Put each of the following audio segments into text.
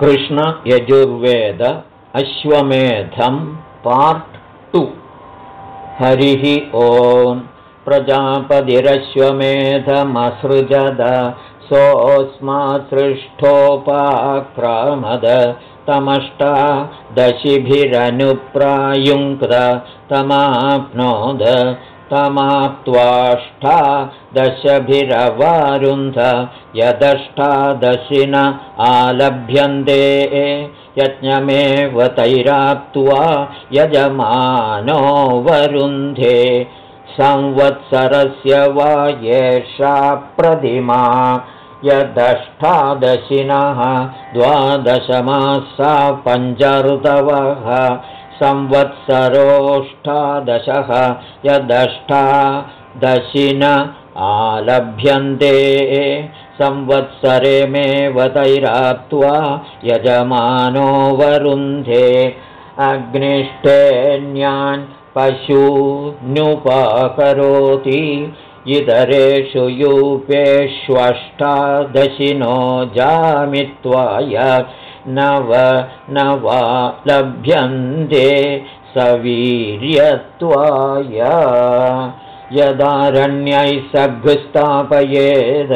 Krishna Yajurveda अश्वमेधं part two. हरिः ॐ प्रजापतिरश्वमेधमसृजद सोऽस्मासृष्ठोपाक्रामद तमष्टा दशिभिरनुप्रायुङ्क्त तमाप्नोद तमाप्त्वाष्टा दशभिरवारुन्ध यदष्टादशिन आलभ्यन्ते यज्ञमेव तैराप्त्वा यजमानो वरुन्धे संवत्सरस्य वा एषा प्रतिमा यदष्टादशिनः द्वादशमासा पञ्चऋतवः संवत्सरोष्टादशः यदष्टादशिन आलभ्यन्ते। संवत्सरे मे वतैराप्त्वा यजमानो वरुन्धे। अग्निष्ठेन्यान् पशून्युपाकरोति इतरेषु यूपेष्वष्टादशिनो जामित्वाय नव नवा लभ्यन्ते सवीर्यत्वाय। यदारण्यै सघ्स्थापयेद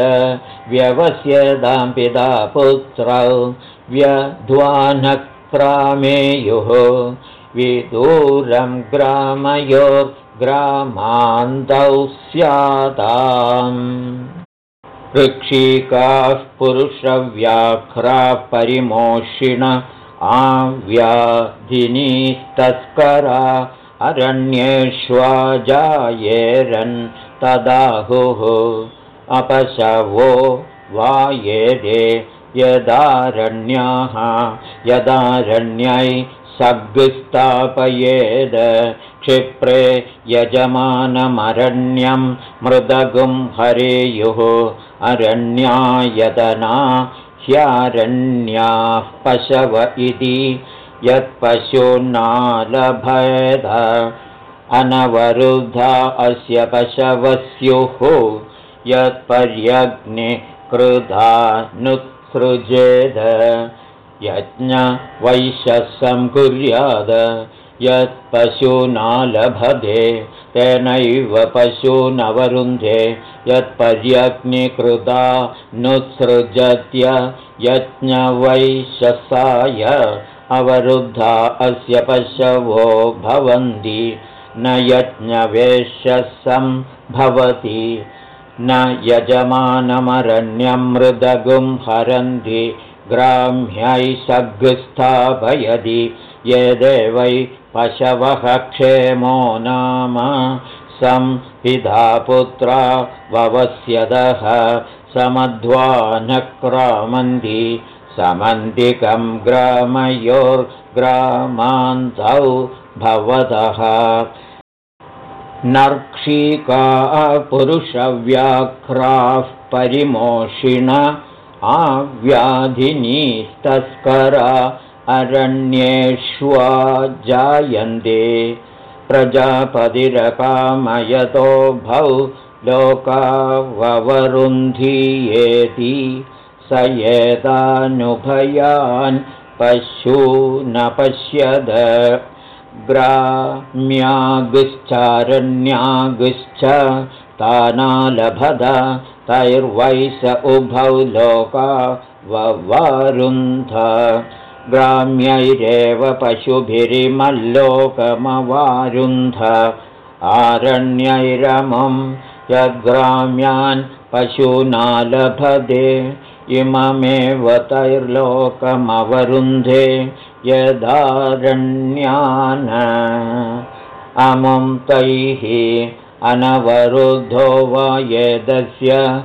व्यवस्यदां पिता पुत्रौ व्यध्वानक्रामेयुः। विदूरं ग्रामयोर्ग्रामान्तौ स्याताम् ऋक्षिकाः पुरुषव्याघ्राः परिमोषिण आव्याधिनीस्तस्करा अरण्येष्वा जायेरन् तदाहुः अपशवो वायेदे यदारण्याः यदारण्यै सग्स्थापयेद क्षिप्रे यजमानमरण्यं मृदगुं हरेयुः अरण्यायतना ह्यारण्याः पशव इति यत्पशूनालभेद अनवरुद्धा अस्य पशवः स्युः यत्पर्यग्निकृधानुत्सृजेद यज्ञवैशसं कुर्याद यत्पशूनालभते तेनैव पशूनवरुन्धे यत्पर्यग्निकृता नुत्सृजत्य यज्ञवैशसाय अवरुद्धा अस्य पशवो भवन्ति न यज्ञवेशसं भवति न यजमानमरण्यं मृदगुं हरन्ति ग्राम्यै सग्स्थापयति ये देवै पशवः क्षेमो नाम। संविधा पुत्रा ववस्यदः समध्वानक्रामन्ति समन्तिकं ग्रामयोर्ग्रामान्तौ भवतः। नर्क्षिका पुरुषव्याघ्राः परिमोषिण आव्याधिनीस्तस्करा अरण्येष्वा जायन्ते प्रजापतिरकामयतो भौ लोकावरुन्धीयेति स एतानुभयान् पशू न पश्यद ग्राम्यागुश्चारण्यागुश्च तानालभद तैर्वै स उभौ लोका वरुन्ध ग्राम्यैरेव पशुभिरिमल्लोकमवारुन्ध। आरण्यैरमं यद्ग्राम्यान् पशूनालभदे इममेव तैर्लोकमवरुन्धे यदारण्यान्। अमुं तैः अनवरुद्धो वा यदस्य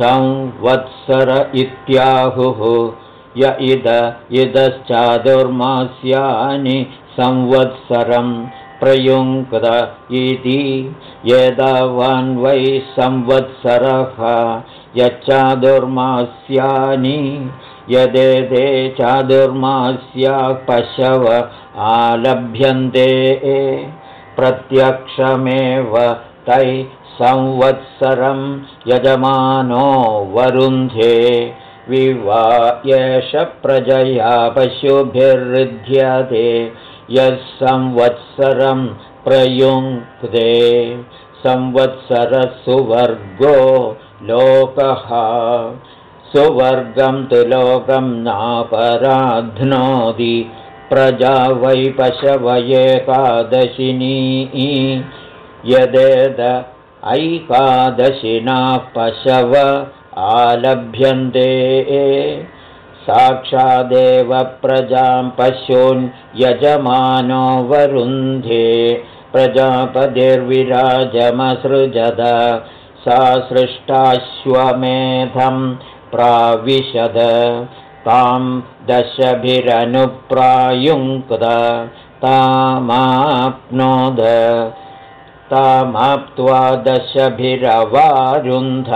संवत्सर इत्याहुः। य इद इदश्चादुर्मास्यानि संवत्सरं प्रयुङ्क्त इति। यदावान्वै संवत्सरः। यच्चादुर्मास्यानि यदेते चादुर्मास्या पशव आलभ्यन्ते। प्रत्यक्षमेव तैः संवत्सरं यजमानो वरुन्धे। विवा एष प्रजया पशुभिर्हृध्यते यः संवत्सरं प्रयुङ्क्ते। संवत्सरसुवर्गो लोकः। सुवर्गं तु लोकं नापराध्नोति। प्रजा वै पशवयेकादशिनी यदेद ऐकादशिनाः पशव आलभ्यन्ते। साक्षादेव प्रजां पशून् यजमानो वरुन्धे। प्रजापतिर्विराजमसृजद सा सृष्टाश्वमेधं प्राविशद। तां दशभिरनुप्रायुङ्क्त। तामाप्नोद तामाप्त्वा दशभिरवारुन्ध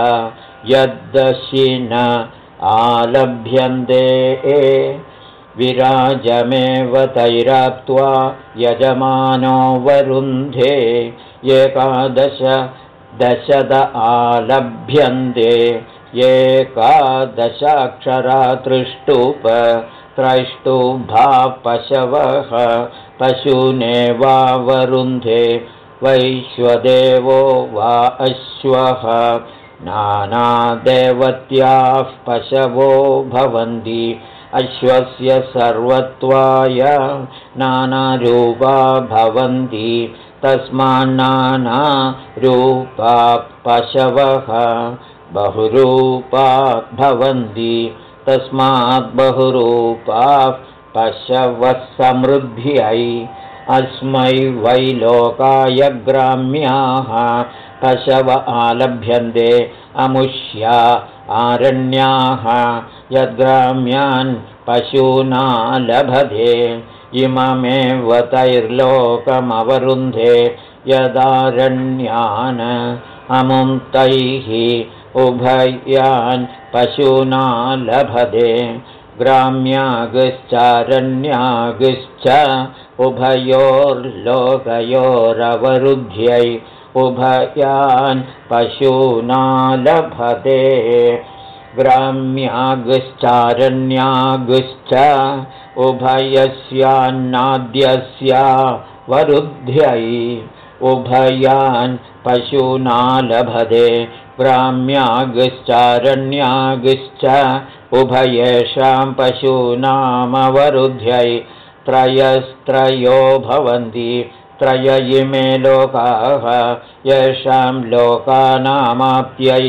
यद्दशिन आलभ्यन्ते विराजमेव तैराप्त्वा यजमानो वरुन्धे एकादश दशद आलभ्यन्ते एकादशाक्षरा तृष्टुप त्रैष्टुभा पशवः पशूने वा वरुन्धे वैश्वदेवो वा अश्वः नानादेवत्याः पशवो भवन्ति। अश्वस्य सर्वत्वाय नानारूपा भवन्ति। तस्मान्नानारूपा पशवः बहुरूपा भवन्ति। तस्मात् बहुरूपाः पशवः समृद्ध्यै अस्मै वै लोकाय ग्राम्याः पशव आलभ्यन्ते अमुष्या आरण्याः। यद्ग्राम्यान् पशूना लभते इममेव तैर्लोकमवरुन्धे। यदारण्यान् अमुन्तैः उभयान् पशूना लभते ग्राम्यागश्चारण्यागश्च उभयोर्लोकयोरवरुध्यै उभयान् पशूना लभते ग्राम्यागश्चारण्यागश्च उभयस्यान्नाद्यस्या वरुध्यै उभयान् पशूना लभते ग्राम्यागश्चारण्यागश्च उभयेषां पशूनामवरुध्यै त्रयस्त्रयो भवन्ति त्रय इमे लोकाः येषां लोकानामाप्यै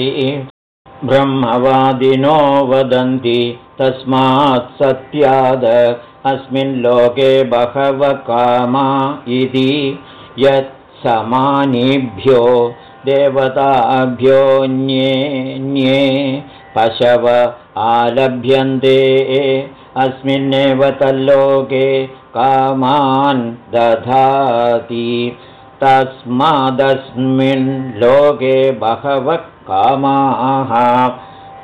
ब्रह्मवादिनो वदन्ति तस्मात् सत्याद अस्मिन् लोके बहवः कामा इति। यत् समानीभ्यो देवताभ्योऽन्ये पशव आलभ्यन्ते अस्मिन्नेव तल्लोके कामान् दधाति। तस्मादस्मिन् लोके बहवः कामाः।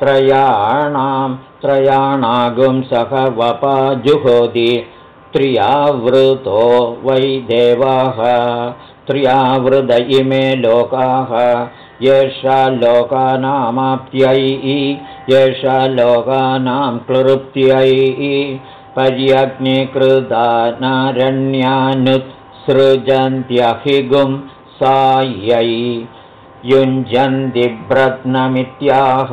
त्रयाणां त्रयाणागुं सह वपा जुहोति त्रियावृतो वै देवाः। त्रियावृद इमे लोकाः येषा लोकानामाप्त्यै येषा लोकानां क्लृप्त्यै पर्यग्निकृता सायै युञ्जन्ति ब्रत्नमित्याह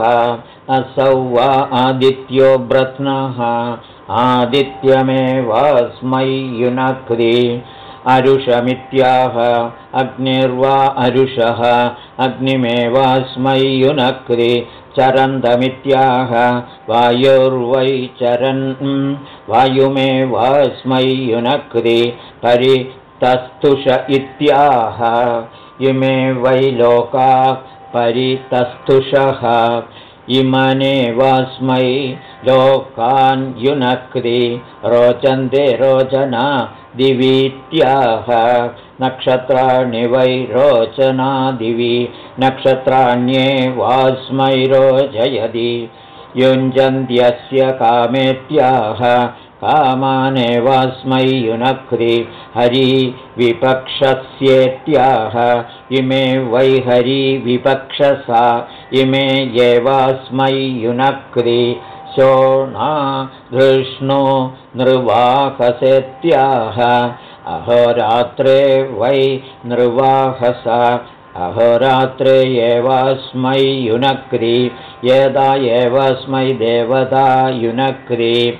असौ वा आदित्यो ब्रत्नः आदित्यमेवास्मै युनक्रि अरुषमित्याह अग्निर्वा अरुषः अग्निमेवास्मै युनक्रि चरन्तमित्याह वायुर्वै चरन् वायुमेवास्मै युनक्रि परितस्तुष इत्याह इमे वै लोका परितस्तुषः इमनेवास्मै लोकान् युनक्रि रोचन्ते रोचना दिवीत्याह। नक्षत्राणि वै रोचना दिवि नक्षत्राण्ये वास्मै रोचयति युञ्जन्त्यस्य कामेत्याह। कामानेवास्मै युनक्रि हरि विपक्षस्येत्याह इमे वै हरि विपक्षसा इमे येवास्मै युनक्रि शोणा धृष्णो नृवाहसेत्याह अहोरात्रे वै नृवाहसा अहोरात्रे एवास्मै युनक्री। यदा एवस्मै देवता युनक्री।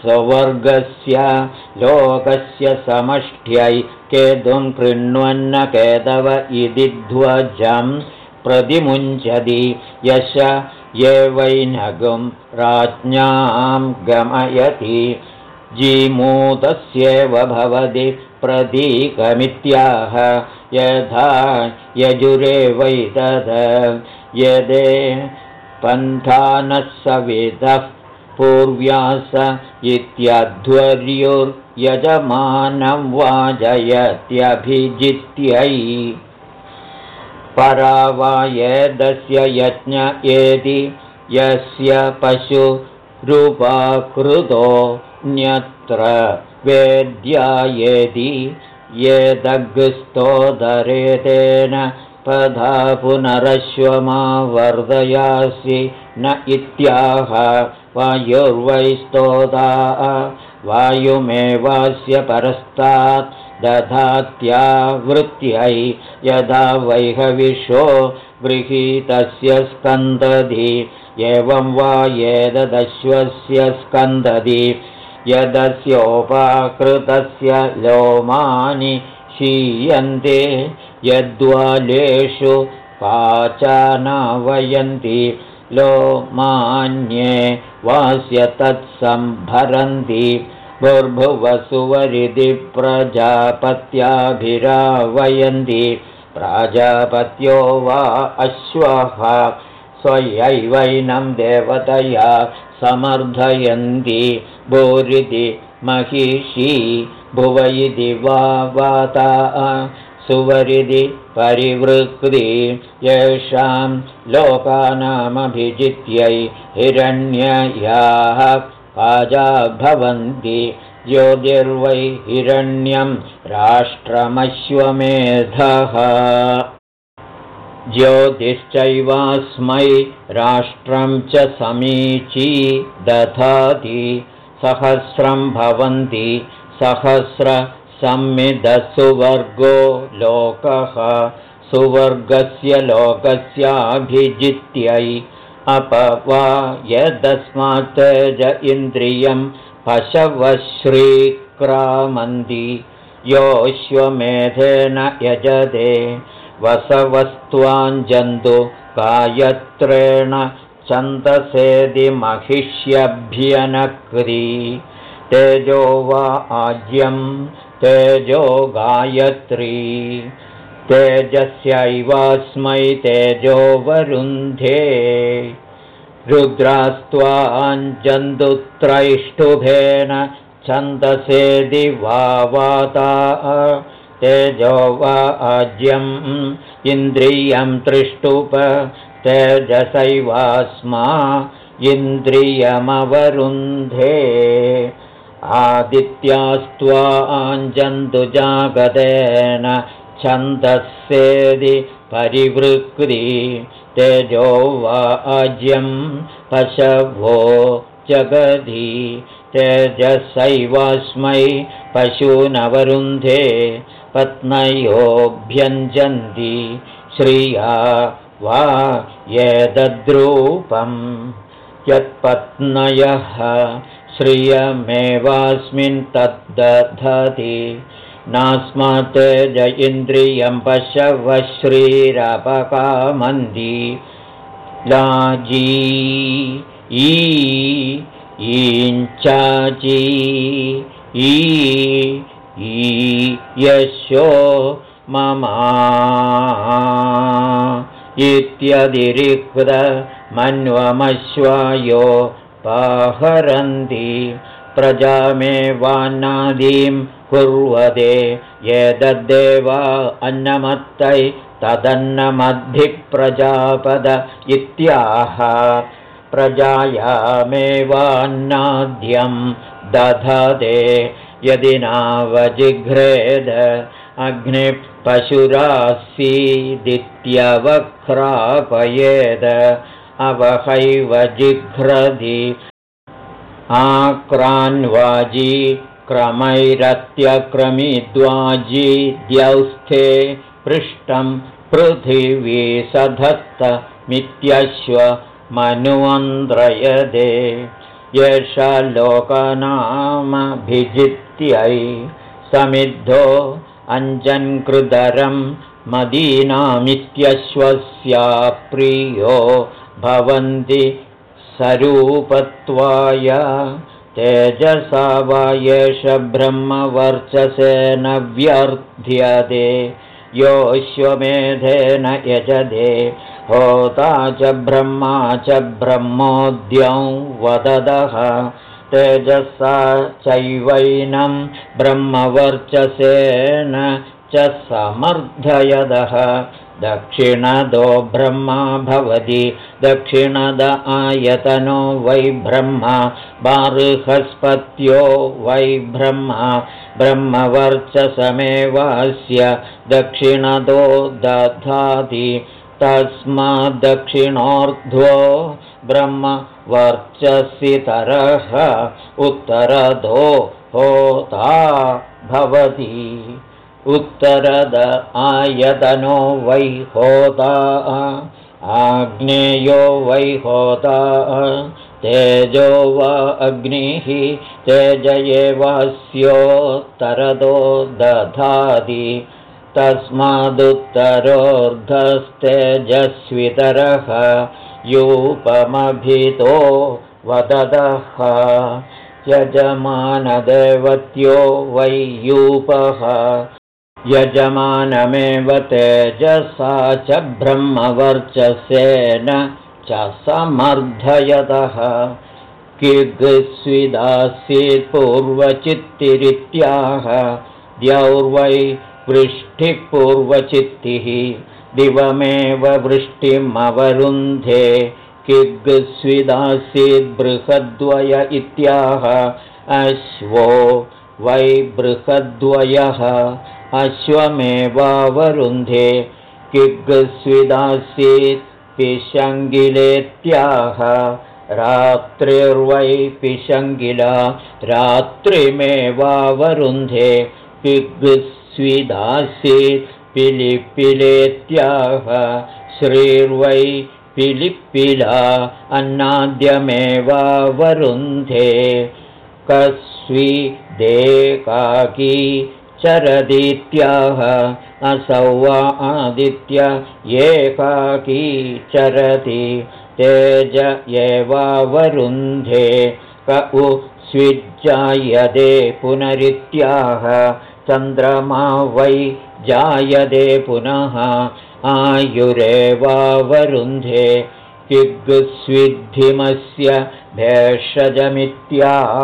स्ववर्गस्य लोकस्य समष्ट्यै केतुं कृण्वन्न केदव इति ध्वजं प्रतिमुञ्चति यश ये वैनगुं राज्ञां गमयति जीमूतस्येव भवति प्रतीकमित्याह। यथा यजुरे वैतद यदे पन्थानः सविदः पूर्व्यास इत्यध्वर्युर्यजमानं वाजयत्यभिजित्यै परा वा येदस्य यज्ञ एति यस्य पशुरूपाकृतो न्यत्र वेद्यायेति येदग्स्तोदरेतेन पधा पुनरश्वमावर्धयासि न इत्याह वायुर्वैस्तोदा वायुमेवास्य परस्तात् दधात्यावृत्यै यदा वैहविषो गृहीतस्य स्कन्दधि एवं वा एतदश्वस्य स्कन्दधि यदस्योपाकृतस्य लोमानि क्षीयन्ते यद्वालेषु पाचानावयन्ति लोमान्ये वास्य तत्सम्भरन्ति भुर्भुवसुवरिति प्रजापत्याभिरावयन्ति। प्राजापत्यो वा अश्वः स्वयैवैनं देवतया समर्थयन्ति। भूरिति महिषी भुव वा वाता सुवरिति परिवृक्ति। येषां लोकानामभिजित्यै हिरण्ययाः पाजा भवन्ति ज्योतिर्वै हिरण्यं राष्ट्रमश्वमेधः। ज्योतिश्चैवास्मै राष्ट्रं च समीची दधाति। सहस्रं भवन्ति सहस्रसंमिदसुवर्गो लोकः। सुवर्गस्य लोकस्याभिजित्यै अप वा यदस्मात् ज इन्द्रियं पशवश्रीक्रामन्ति। योऽश्वमेधेन यजते। वसवस्त्वाञ्जन्तु गायत्रेण महिष्यभ्यनक्री तेजो वा आज्यं तेजो गायत्री तेजस्यैवास्मै तेजोवरुन्धे रुद्रास्त्वाञ्जन्तुत्रैष्टुभेन छन्दसेदि वा वाता। तेजो वा आज्यम् इन्द्रियं त्रिष्टुप तेजसैवास्मा इन्द्रियमवरुन्धे। आदित्यास्त्वाञ्जन्तुजागतेन छन्दस्येदि परिवृक्ति तेजो वा आज्यं पशवो जगधि तेजसैवास्मै पशूनवरुन्धे पत्नयोऽभ्यञ्जन्ति श्रिया वा एतद्रूपं यत्पत्नयः श्रियमेवास्मिन् तद्दधति नास्मात् ज इन्द्रियं पशवश्रीरपकामन्दी लाजी ईञ्चाची ई यशो ममा। इत्यतिरिक्तमन्वमश्वायो पाहरन्ति। प्रजामेवान्नादीं कुर्वते एतद्देवा अन्नमत्तै तदन्नमद्धिप्रजापद इत्याह। प्रजायामेवान्नाद्यं दधते यदि नावजिघ्रेद अग्निः पशुरासीदित्यवक्रापयेद अवहैव जिघ्रधि आक्रान्वाजी क्रमैरत्यक्रमिद्वाजी द्यौस्थे पृष्ठं पृथिवी सधत्तमित्यश्वमनुवन्द्रयदे एष लोकनामभिजित्यै समिद्धो अञ्जन्कृदरं मदीनामित्यश्वस्या प्रियो भवन्ति सरूपत्वाय तेजसा वा एष ब्रह्मवर्चसेन व्यर्थ्यते। योऽश्वमेधेन यजदे होता च ब्रह्मा च ब्रह्मोद्यं वददः। तेजसा चैवैनं ब्रह्मवर्चसेन च समर्थयदः दक्षिणदो ब्रह्मा भवति। दक्षिणद आयतनो वै ब्रह्म बार्हस्पत्यो वै ब्रह्म ब्रह्मवर्चसमेवास्य दक्षिणदो दधाति। तस्माद्दक्षिणोर्ध्वो ब्रह्मवर्चसितरः उत्तरदो होता भवति उत्तरद आयतनो वै होता आग्नेयो वै होता तेजो वा अग्निः तेज एवास्योत्तरदो दधाति तस्मादुत्तरोर्धस्तेजस्वितरः यूपमभितो वददः यजमानदेवत्यो वै यूपः यजमानमेव तेजसा च ब्रह्मवर्चसेन च समर्थयतः। किग्स्विदासीत् पूर्वचित्तिरित्याह द्यौर्वै वृष्टिः पूर्वचित्तिः दिवमेव वृष्टिमवरुन्धे किग्स्विदासीद्बृहद्वय इत्याह अश्वो वै बृहद्वयः अश्वमेवावरुन्धे किग्स्विदासीत् पिशङ्गिलेत्याह। रात्रिर्वै पिशङ्गिला रात्रिमेवावरुन्धे किग्स्विदासीत् पिलिपिलेत्याह। श्रीर्वै पिलिप्पिला अन्नाद्यमेवावरुन्धे। कस्वि देकाकी चरदित्याह असौ वा आदित्य एकाकी चरति तेज एवावरुन्धे क उ स्विज्जायदे पुनरित्याह चन्द्रमा वै जायदे पुनः आयुरेवावरुन्धे किग्स्विद्धिमस्य भेषजमित्याह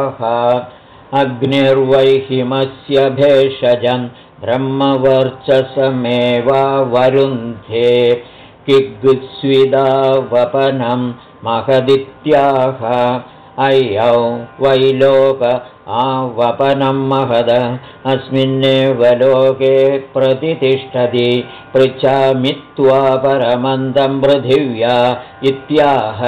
अग्निर्वैहिमस्य भेषजं ब्रह्मवर्चसमेवावरुन्धे किग्स्विदावपनं महदित्याह। अय्यौ वैलोक आवपनं महद। अस्मिन्नेव लोके प्रतितिष्ठति। पृच्छामि त्वा परमन्दं पृथिव्या इत्याह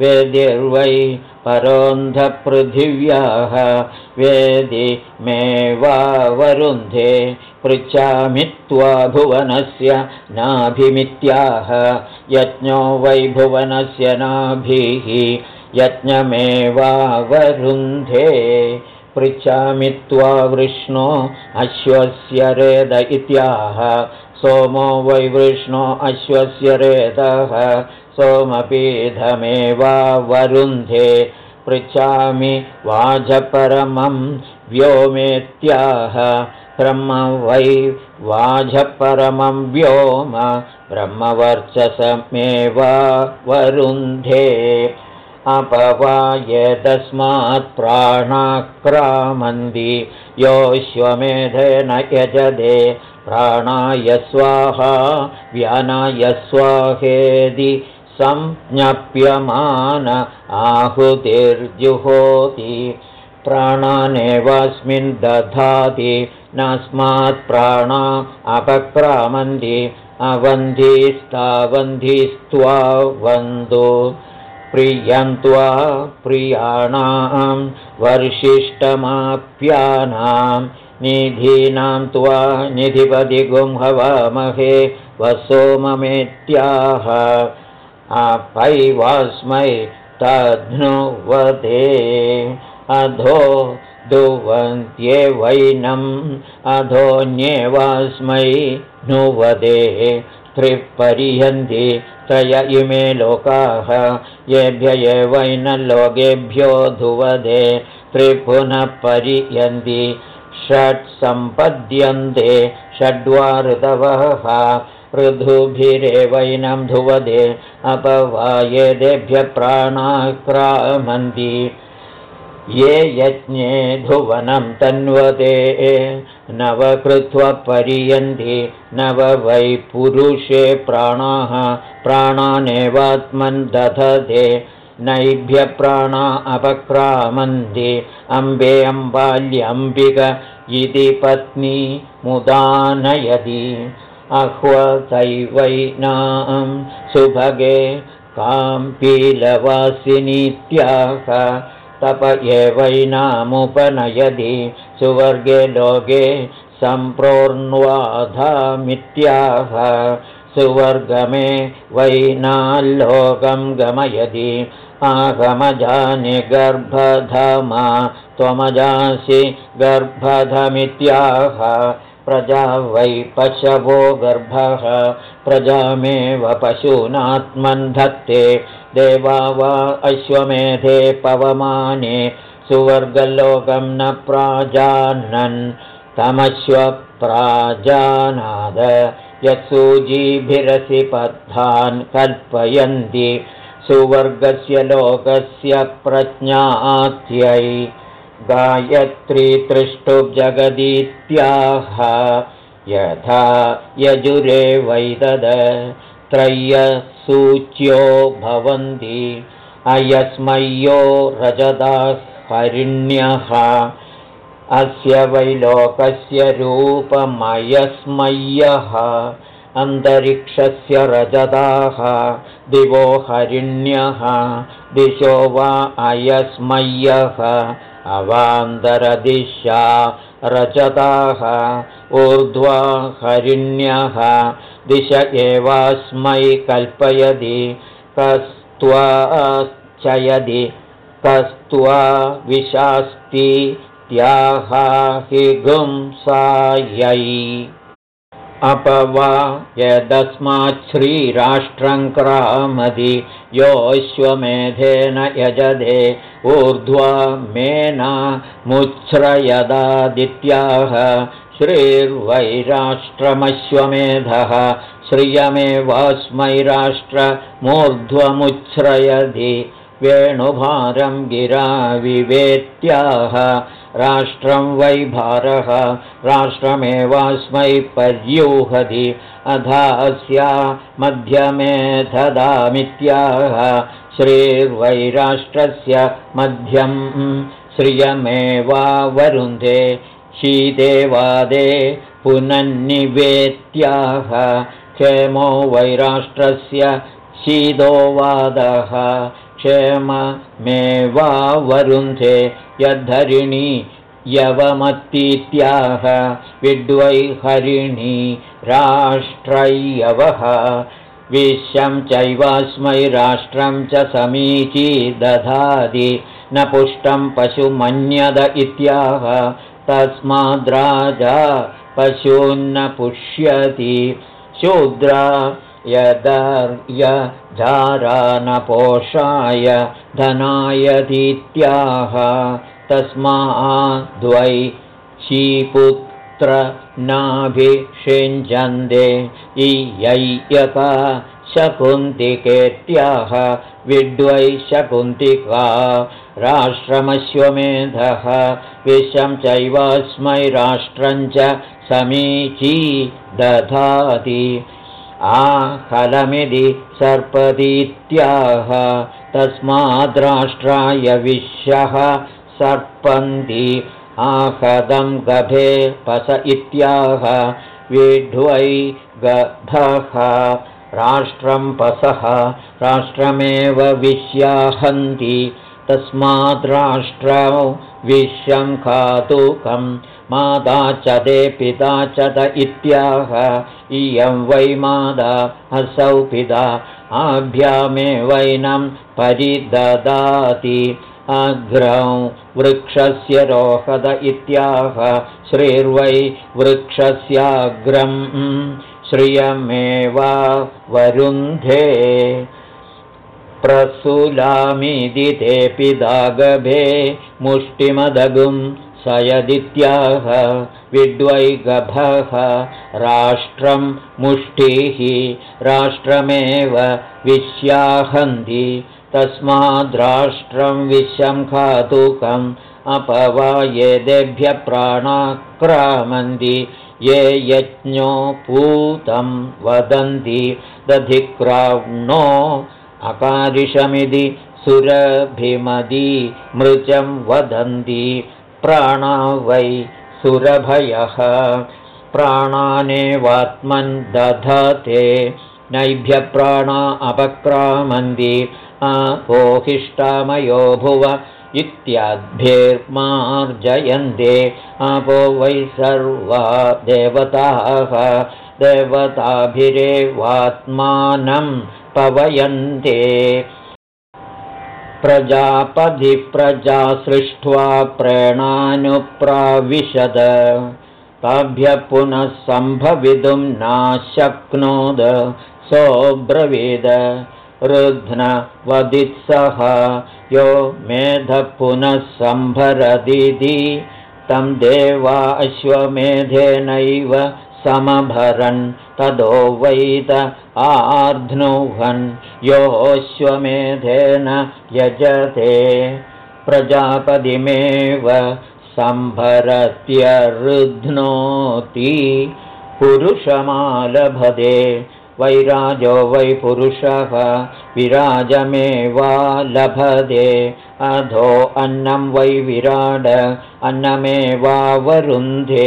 वेदिर्वै परोन्धपृथिव्याः वेदि मे वा वरुन्धे पृच्छामि त्वा भुवनस्य नाभिमित्याह। यज्ञो वै भुवनस्य नाभिः यज्ञमेवावरुन्धे पृच्छामि त्वा वृष्णो अश्वस्य रेद इत्याह। सोमो वै वृष्णो अश्वस्य रेदः सोमपीठमेवावरुन्धे पृच्छामि वाजपरमं व्योमेत्याह ब्रह्म वै वाजपरमं व्योम ब्रह्मवर्चसमेवावरुन्धे अपवायदस्मात् प्राणाक्रामन्ति योऽश्वमेधेन यजदे प्राणाय स्वाहा व्यानाय स्वाहेदि संज्ञप्यमान आहुतिर्जुहोति। प्राणानेवास्मिन् दधाति नस्मात् प्राणा अपक्रामन्ति अवन्धिस्तावन्धिस्त्वा वन्दो। प्रियन्त्वा प्रियाणां वर्षिष्टमाप्यानां निधीनां त्वा निधिपदिगुंहवामहे वसोममेत्याह अपैवास्मै तध्नुवदे अधो दुवन्त्येवैनम् अधोऽन्येवास्मै नुवदे। त्रिपरिहन्ति त्रय इमे लोकाः येभ्य एवैनलोकेभ्यो धुवदे त्रिपुनः परियन्ति षट् सम्पद्यन्ते षड्वा ऋतवः ऋधुभिरेवैनं धुवदे अपवायेदेभ्य प्राणाक्रामन्ति। ये यज्ञे धुवनं तन्वते नव कृत्वा परियन्ति नव वै पुरुषे प्राणाः प्राणानेवात्मन् दधते नैभ्यप्राणा अपक्रामन्ति। अम्बे अम्बाल्यम्बिक इति पत्नी मुदानयति अह्वतैवैनां सुभगे काम्पीलवासिनीत्याह। तप एवैनामुपनयति सुवर्गे लोके सम्प्रोर्ण्वाधामित्याह। सुवर्गमे वैनाल्लोकं गमयति। आगमजानि गर्भधमा त्वमजासि गर्भधमित्याह प्रजा वै पशवो गर्भः। प्रजामेव पशूनात्मन् धत्ते। देवा वा अश्वमेधे पवमाने। सुवर्गलोकं न प्राजानन्। तमश्वप्राजानाद। यत्सूजीभिरसि पद्धान् कल्पयन्ति। सुवर्गस्य लोकस्य प्रज्ञात्यै गायत्री तृष्टुजगदीत्याह यथा यजुरे वैदद त्रय्यसूच्यो भवन्ति। अयस्मय्यो रजदा हरिण्यः अस्य वैलोकस्य रूपमयस्मय्यः। अन्तरिक्षस्य रजदाः। दिवो हरिण्यः। दिशो वा अयस्मय्यः अवान्तरदिशा रजताः ऊर्ध्वा हरिण्यः दिश एवास्मै कल्पयति कस्त्वाचयदि कस्त्वा विशास्ति हि अपवा यदस्माच्छ्रीराष्ट्रं क्रामदि योऽश्वमेधेन यजदे ऊर्ध्वा मेना मुच्छ्रयदादित्याः श्रीर्वैराष्ट्रमश्वमेधः श्रियमेवास्मै राष्ट्रमूर्ध्वमुच्छ्रयदि वेणुभारं गिराविवेत्याह राष्ट्रं वै भारः राष्ट्रमेवास्मै पर्यूहति अधास्या मध्यमे ददामित्याह श्रीर्वैराष्ट्रस्य मध्यं श्रियमेवावरुन्धे शीदेवादे पुनन्निवेत्याह। क्षेमो वैराष्ट्रस्य शीदोवादः क्षेममेवावरुन्धे यद्धरिणी यवमत्तीत्याह विड्वै हरिणी राष्ट्रयवः विश्वं चैवास्मै राष्ट्रं च समीची दधाति न पुष्टं पशुमन्यद इत्याह तस्माद्राजा पशून्न पुष्यति शूद्रा यदर्यधारानपोषाय धनायतीत्याह तस्माद्वै शीपुत्र नाभिषिञ्जन्दे इयैयका शकुन्तिकेत्याह विड्वै शकुन्तिका राष्ट्रमश्वमेधः विषं चैवास्मै राष्ट्रं च समीची दधाति आहलमिति सर्पदीत्याह तस्माद्राष्ट्राय विश्यः सर्पन्ति आहदं गभे पस इत्याह विढ्वै गभः राष्ट्रं पसः राष्ट्रमेव विश्याहन्ति तस्माद् राष्ट्रौ विश्यं खातुकं। माता च ते पिता च त इत्याह। इयं वै मादा असौ पिता। आभ्यामेवैनं परिददाति। अग्रौ वृक्षस्य रोहद इत्याह। श्रीर्वै वृक्षस्याग्रं। श्रियमेव वरुन्धे प्रसुलामिति तेऽपि दागभे मुष्टिमदगुं स यदित्याह विड्वैगभः राष्ट्रं मुष्टिः राष्ट्रमेव विश्याहन्ति तस्माद्राष्ट्रं विश्यं खातुकम् अपवायेदेभ्य प्राणाक्रामन्ति ये यज्ञो पूतं वदन्ति दधिक्राव्णो अकारिषमिति सुरभिमदी मृचं वदन्ति प्राणा वै सुरभयः। प्राणानेवात्मन् दधते नैभ्यप्राणा अपक्रामन्ति अपोहिष्टामयो भुव इत्याद्भिर्मार्जयन्ते। आपो वै सर्वा देवताः देवताभिरेवात्मानं पवयन्ते। प्रजा सृष्ट्वा प्रेणानुप्राविशद। ताभ्यः पुनः सम्भवितुं नाशक्नोद। सोऽब्रवीद। रुध्नवदित्सः यो मेधः पुनः सम्भरदिति। तं देवा अश्वमेधेनैव समभरन् तदो वैत आर्ध्नुहन्। योऽश्वमेधेन यजते प्रजापतिमेव सम्भरत्यरुध्नोति पुरुषमालभदे वैराजो वै पुरुषः विराजमेवा लभते अधो अन्नं वै विराड अन्नमेवावरुन्धे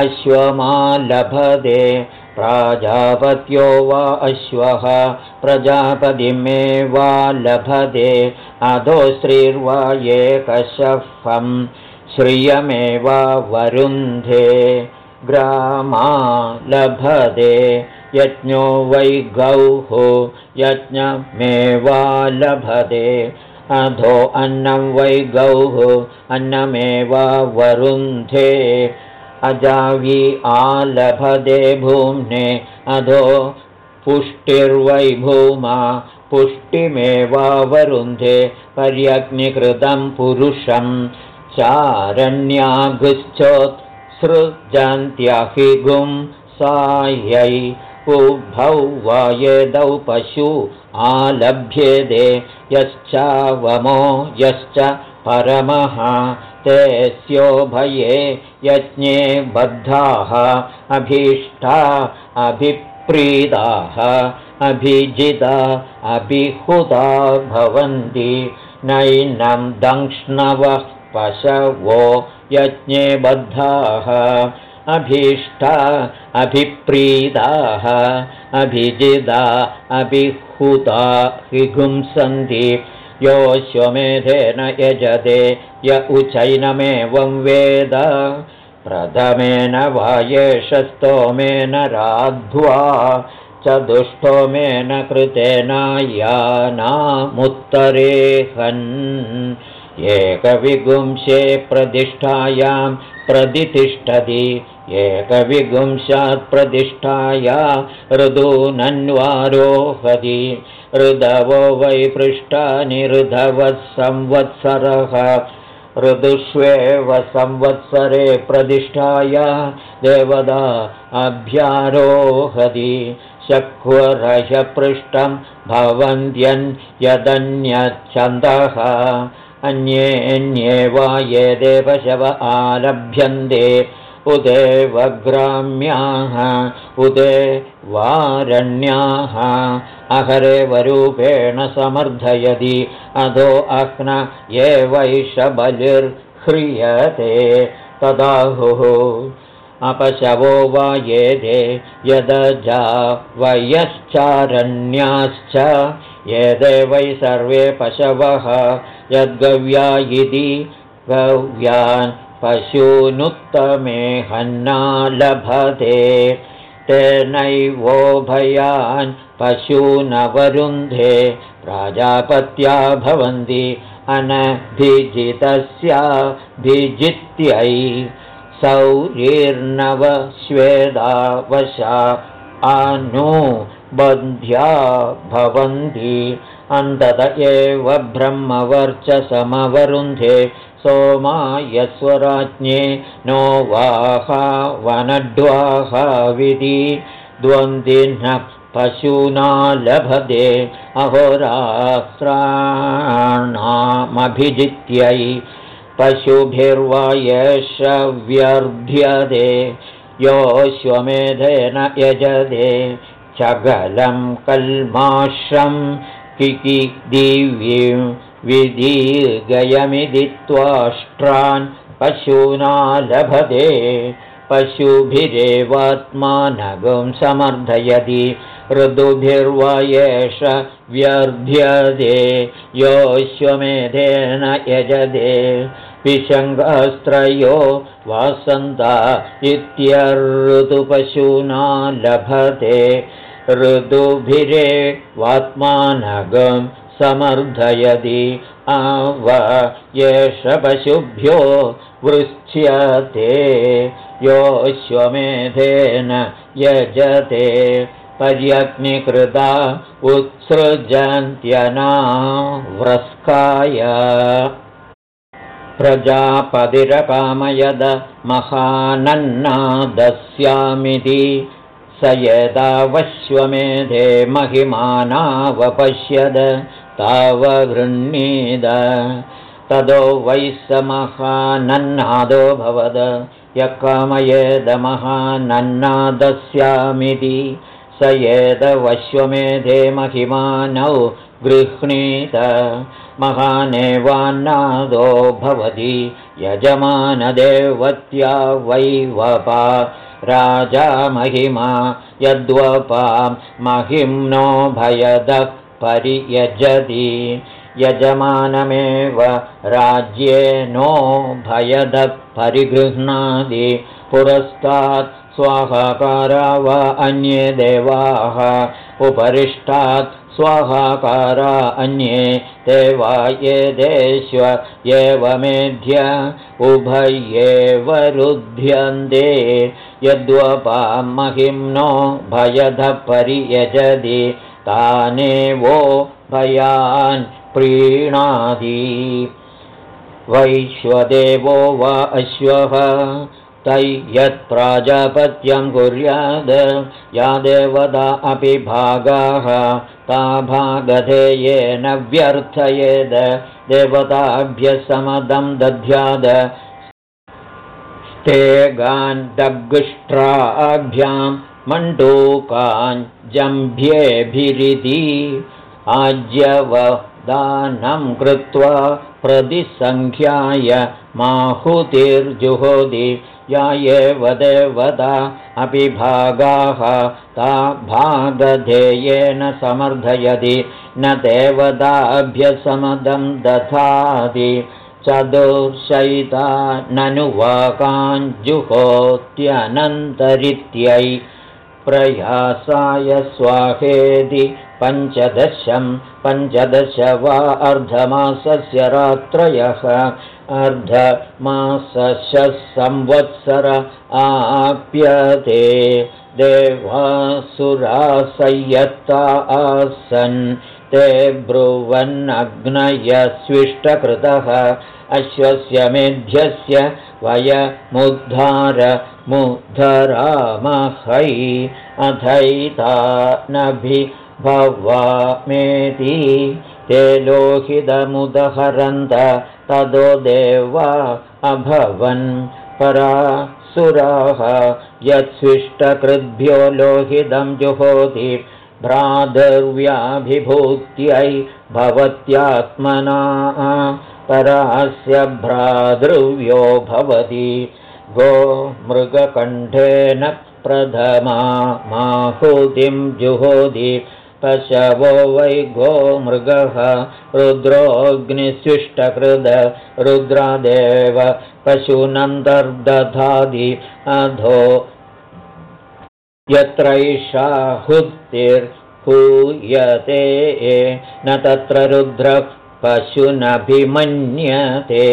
अश्वमा लभते प्राजापत्यो वा अश्वः प्रजापतिमेवा लभते अधो श्रीर्वा एकशफं श्रियमेवा वरुन्धे ग्रामा लभते यज्ञो वै गौः यज्ञमेवा लभते अधो अन्नं वै गौः अन्नमेवा वरुन्धे अजावी आलभदे भूम्ने अधो पुष्टिर्वै भूमा पुष्टिमेवावरुन्धे पर्यग्निकृतं पुरुषं चारण्यागुश्चोत्सृजन्त्यहिगुं सायै उभौ वा यदौ पशु आलभ्येदे यश्चावमो यश्च परमः ते स्योभये यज्ञे बद्धाः अभीष्टा अभिप्रीताः अभिजिता अभिहुता भवन्ति नैनं दंक्ष्णवः पशवो यज्ञे बद्धाः अभीष्टा अभिप्रीताः अभिजिदा अभिहुता विगुंसन्ति योऽश्वमेधेन यजते य उचैनमेवं वेद। प्रथमेन वायेशस्तोमेन राध्वा चतुष्टोमेन कृतेन यानामुत्तरेहन्। एकविगुंशे प्रतिष्ठायां प्रतिष्ठति एकविगुंशात् प्रतिष्ठाया ऋदूनन्वारोहति ऋधवो वै पृष्ठानि ऋधवः संवत्सरः। ऋदुष्वेव संवत्सरे प्रतिष्ठाया देवदा अभ्यारोहति। शक्वरह्यपृष्ठं भवन्त्यन् यदन्यच्छन्दः। अन्ये वा ये देवशव आलभ्यन्ते उदेव ग्राम्याः उदे वारण्याः अहरेवरूपेण समर्थयति अधो अह्न ये वैष बलिर्ह्रियते तदाहुः अपशवो वा येदे यदजा वयश्चारण्याश्च येदे वै सर्वे पशवः यद्गव्या इति गव्यान् पशूनुत्तमे हन्ना लभते तेनैवोभयान् पशूनवरुन्धे प्राजापत्या भवन्ति अनभिजितस्याभिजित्यै सौरीर्नवश्वेदावशा बन्ध्या भवन्ति। अन्तत एव ब्रह्मवर्चसमवरुन्धे सोमा यस्वराज्ञे नो वाहा वनड्वाहाविधि द्वन्द्विनः पशूना लभते अहोरास्राणामभिजित्यै पशुभिर्वा एष व्यर्ध्यते योऽश्वमेधेन यजते चगलं कल्माश्रं किकि दिव्यं विदीर्गयमिति त्वाष्ट्रान् पशूना लभते। पशुभिरेवात्मानगं समर्थयति। ऋतुभिर्वा एष व्यर्ध्यते। योऽश्वमेधेन यजते। विशङ्गस्त्रयो वासन्ता इत्यऋतुपशूना लभते। ऋतुभिरे वात्मानगं समर्थयति। आव एष पशुभ्यो वृच्यते योऽश्वमेधेन यजते। पर्यग्निकृता व्रस्काय प्रजापतिरकामयद महानन्नादस्यामिति। स यदावश्वमेधे महिमानावपश्यद तावगृह्णीद तदो वै स महानन्नादो भवद। यः कामयेदमहानन्नादस्यामिति स एदवश्वमेधे महिमानौ गृह्णीत। महानेवान्नादो भवति। यजमानदेवत्या वैवपा। राजा महिमा यद्वपां। महिम्नो भयदः परियजति। यजमानमेव राज्येनो भयदः परिगृह्णाति। पुरस्तात् स्वाहाकारा वा अन्ये देवाः। उपरिष्टात् स्वाहाकारा अन्ये देवा ये देश्व एवमेध्य उभयेव रुध्यन्ते। यद्वपां महिम्नो भयधः परियजति तानेवो भयान् प्रीणाति वैश्वदेवो वा अश्वः तै यत्प्राजापत्यं कुर्याद या देवता अपि भागाः ता भागधेयेन व्यर्थयेद। देवताभ्यसमदं दध्याद। स्तेगान्दगुष्ट्राभ्यां मण्डूकाञ्जम्भ्येभिरिति आज्यवदानं कृत्वा प्रतिसङ्ख्याय माहुतिर्जुहोति या एव देवता अपि भागाः ता भागधेयेन समर्थयति न देवताभ्यसमदं दधाति चतुर्शयिता ननुवाकाञ्जुहोत्यनन्तरित्यै प्रयासाय स्वाहेति पञ्चदशं पञ्चदश वा अर्धमासस्य रात्रयः अर्धमासस्य संवत्सर आप्यते। देवासुरासय्यत्ता आसन् ते ब्रुवन्नग्नयस्विष्टकृतः। अश्वस्य मेध्यस्य वयमुद्धार मुद्धरामहै अथैता नभिभवामेति ते लोहितमुदहरन्त तदो देवा अभवन् परासुराः। यत्स्विष्टकृद्भ्यो लोहितं जुहोति भ्रातृव्याभिभूत्यै भवत्यात्मना परास्य भ्रातृव्यो भवति। गो मृगकण्ठेन प्रथमा माहुतिं जुहोदि पशवो वै गो मृगः रुद्रोऽग्निस्विष्टकृद रुद्रादेव पशूनन्तर्दधादि अधो यत्रैषा हुतिर्हूयते न तत्र रुद्रः पशुनभिमन्यते।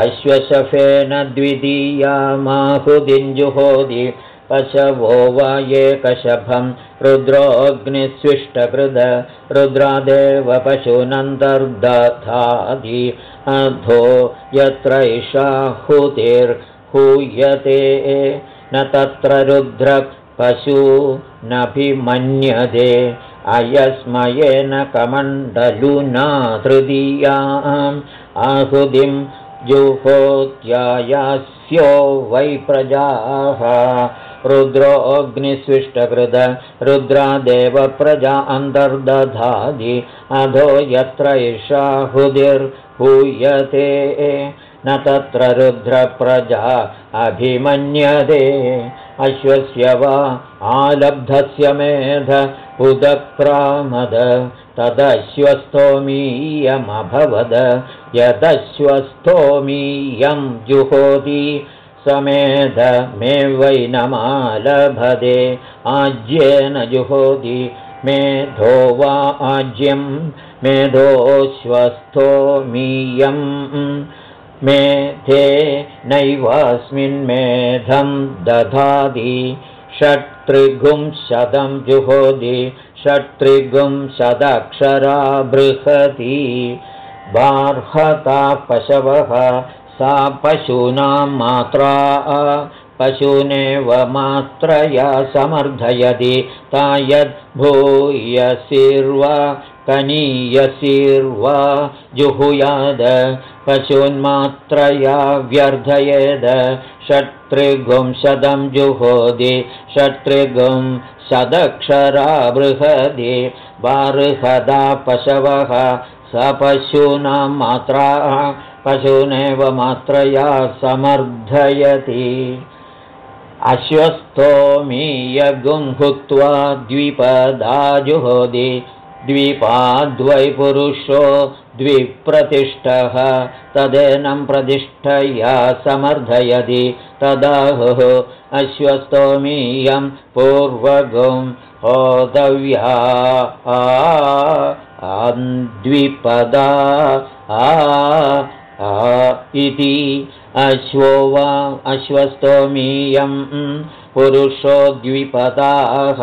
अश्वशफेन द्वितीयामाहुदिञ्जुहोदि पशवो वा एकशभं रुद्रोऽग्निस्विष्टकृद रुद्रादेव पशूनन्तर्दधादि अधो यत्रैषा हुतिर्हूयते न तत्र रुद्रपशू नभिमन्यते अयस्मयेन कमण्डलुना तृतीयाम् आहुतिं जुहोत्यायास्यो वै प्रजाः रुद्रो अग्निस्विष्टकृत रुद्रादेव प्रजा अन्तर्दधादि अधो यत्र एषा हुदिर्हूयते न तत्र रुद्रप्रजा अभिमन्यते अश्वस्य वा आलब्धस्य मेध उदक्रामद तदश्वस्थोमीयमभवद यदश्वस्थोमीयं जुहोति समेध मे वै नमालभदे आज्येन जुहोति मेधो वा आज्यं मेधोऽश्वस्थोमीयम् मेधे नैवास्मिन्मेधं दधाति। षट्त्रिगुंशतं जुहोति षट्त्रिगुंशदक्षरा बृहती। बार्हता पशवः सा पशूनां मात्रा पशूनेव मात्रया समर्थयति। ता यद्भूयसिर्वा कनीयसिर्वा जुहुयाद पशून्मात्रया व्यर्थयेद। षट्त्रिगुंशतं जुहोदि षट्त्रिगुं सदक्षरा बृहदि। बार्हदा पशवः स पशूनां मात्रा पशूनेव मात्रया समर्थयति। अश्वस्थोमीयगुं हुत्वा द्विपदाजुहोदि द्विपाद्वै पुरुषो द्विप्रतिष्ठः तदेनं प्रतिष्ठया समर्थयति तदाहुः अश्वस्थोमीयं पूर्वगुं होदव्या द्विपदा इति अश्वो वा अश्वस्तोमीयं पुरुषो द्विपदाः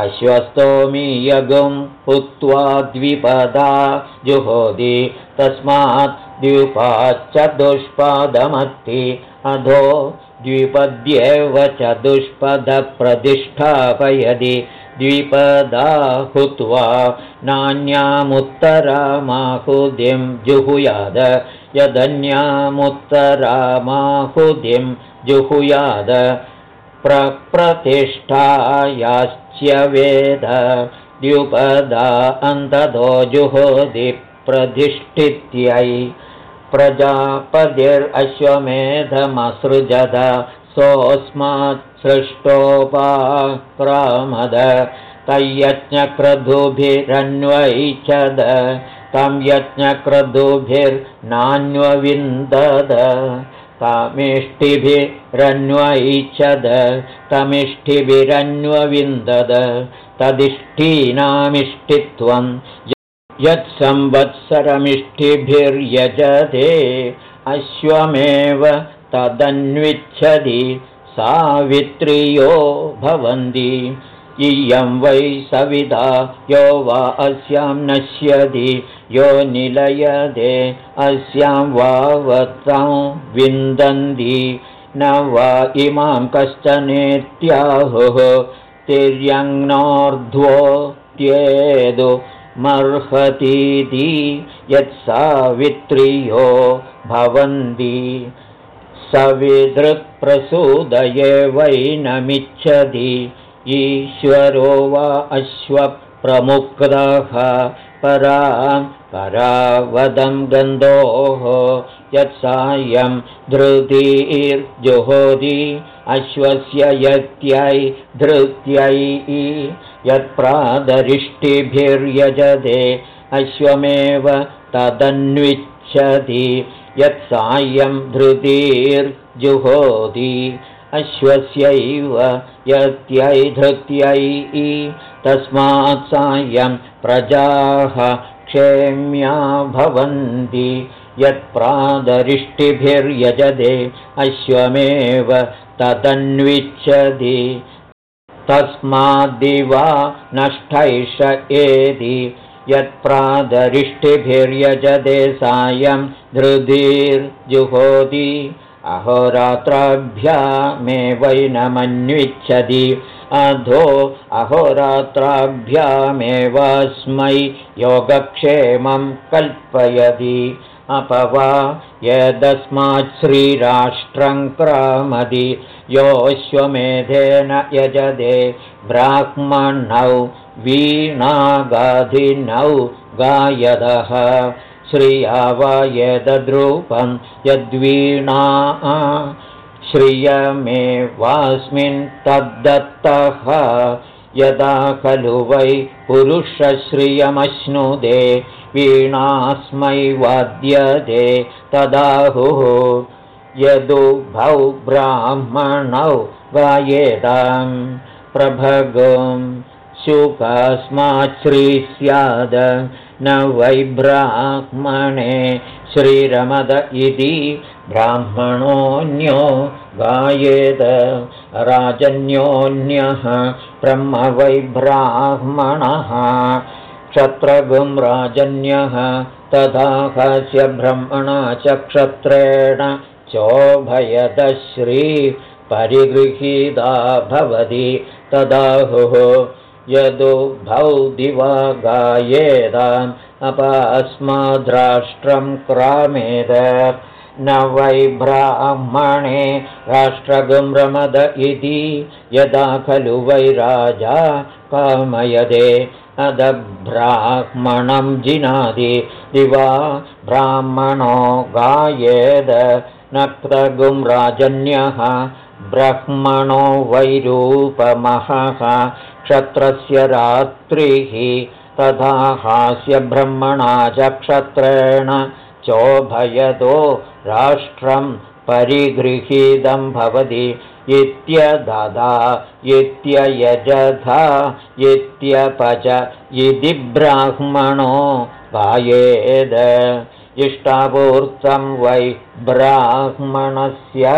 अश्वस्तोमीयगुं हुत्वा द्विपदा जुहोदि तस्मात् द्विपाच्चतुष्पादमत्ति अधो द्विपद्येव चतुष्पदप्रतिष्ठापयति द्विपदा हुत्वा नान्यामुत्तरामाहुदिं जुहुयाद यदन्यामुत्तरामाहुदिं जुहुयाद प्रप्रतिष्ठायाश्च वेद द्युपदा अन्ततो जुहोदि प्रतिष्ठित्यै प्रजापतिरश्वमेधमसृजद सोऽस्मात् सृष्टोपाक्रामद तय्यज्ञक्रतुभिरन्वैच्छद तं यज्ञक्रतुभिर्नान्वविन्दद तमिष्टिभिरन्वैच्छद तमिष्टिभिरन्वविन्दद। तदिष्टीनामिष्टित्वं यत्संवत्सरमिष्टिभिर्यजते। अश्वमेव तदन्विच्छति सावित्र्यो भवन्ति इयं वै सविता यो वा अस्यां नश्यति यो निलयदे अस्यां वावतां विन्दन्ति। न वा इमां कश्चनेत्याहुः तिर्यङ्नोर्ध्वो त्येदु मर्हतीति यत्सावित्र्यो भवन्ति। सविदृक्प्रसूदये वैनमिच्छति ईश्वरो वा अश्वप्रमुक्तः परां करावदं गन्धोः यत्सायं धृतीर्जुहोति अश्वस्य यत्यै धृत्यै यत्प्रादरिष्टिभिर्यजते अश्वमेव तदन्विच्छति यत्सायं धृतीर्जुहोति अश्वस्यैव यत्यै धृत्यै तस्मात् सायं प्रजाः क्षेम्या भवन्ति। यत्प्रादरिष्टिभिर्यजते अश्वमेव तदन्विच्छति। तस्माद्दिवा नष्टैष एति। यत्प्रादरिष्टिभिर्यजते सायं धृतिर्जुहोति अहोरात्राभ्यामेवैनमन्विच्छति। अधो अहोरात्राभ्यामेवस्मै योगक्षेमं कल्पयति। अपवा यदस्मात् श्रीराष्ट्रं क्रामदि योऽश्वमेधेन यजदे ब्राह्मणौ वीणागाधिनौ गायदः श्रिया वा यदद्रूपं यद्वीणा श्रियमेवास्मिन् तद्दत्तः। यदा खलु वै पुरुषश्रियमश्नुदे वीणास्मै वाद्यते तदाहुः। यदुभौ ब्राह्मणौ गायेतां प्रभगं शुकस्माच्छ्री स्याद न वै ब्राह्मणे श्रीरमद इति ब्राह्मणोऽन्यो गायेत वै ब्राह्मणः क्षत्रगुं राजन्यः तथा कस्य ब्रह्मणा च क्षत्रेण चोभयदश्रीपरिगृहीता भवति तदाहुः यदुभौ दिवा गायेदाम् अपस्मद्राष्ट्रं क्रामेद। न वै ब्राह्मणे राष्ट्रगुम्रमद इति। यदा खलु वै राजा कामयदे। अदब्राह्मणं जिनादि। दिवा ब्राह्मणो गायेद। नक्रगुं राजन्यः। ब्रह्मणो वैरूपमहः क्षत्रस्य रात्रिः तथा हास्यब्रह्मणा च क्षत्रेण चोभयतो राष्ट्रं परिगृहीतं भवति इत्यदधा इत्ययजधा इत्यपच इति ब्राह्मणो गायेद इष्टापूर्तं वै ब्राह्मणस्य।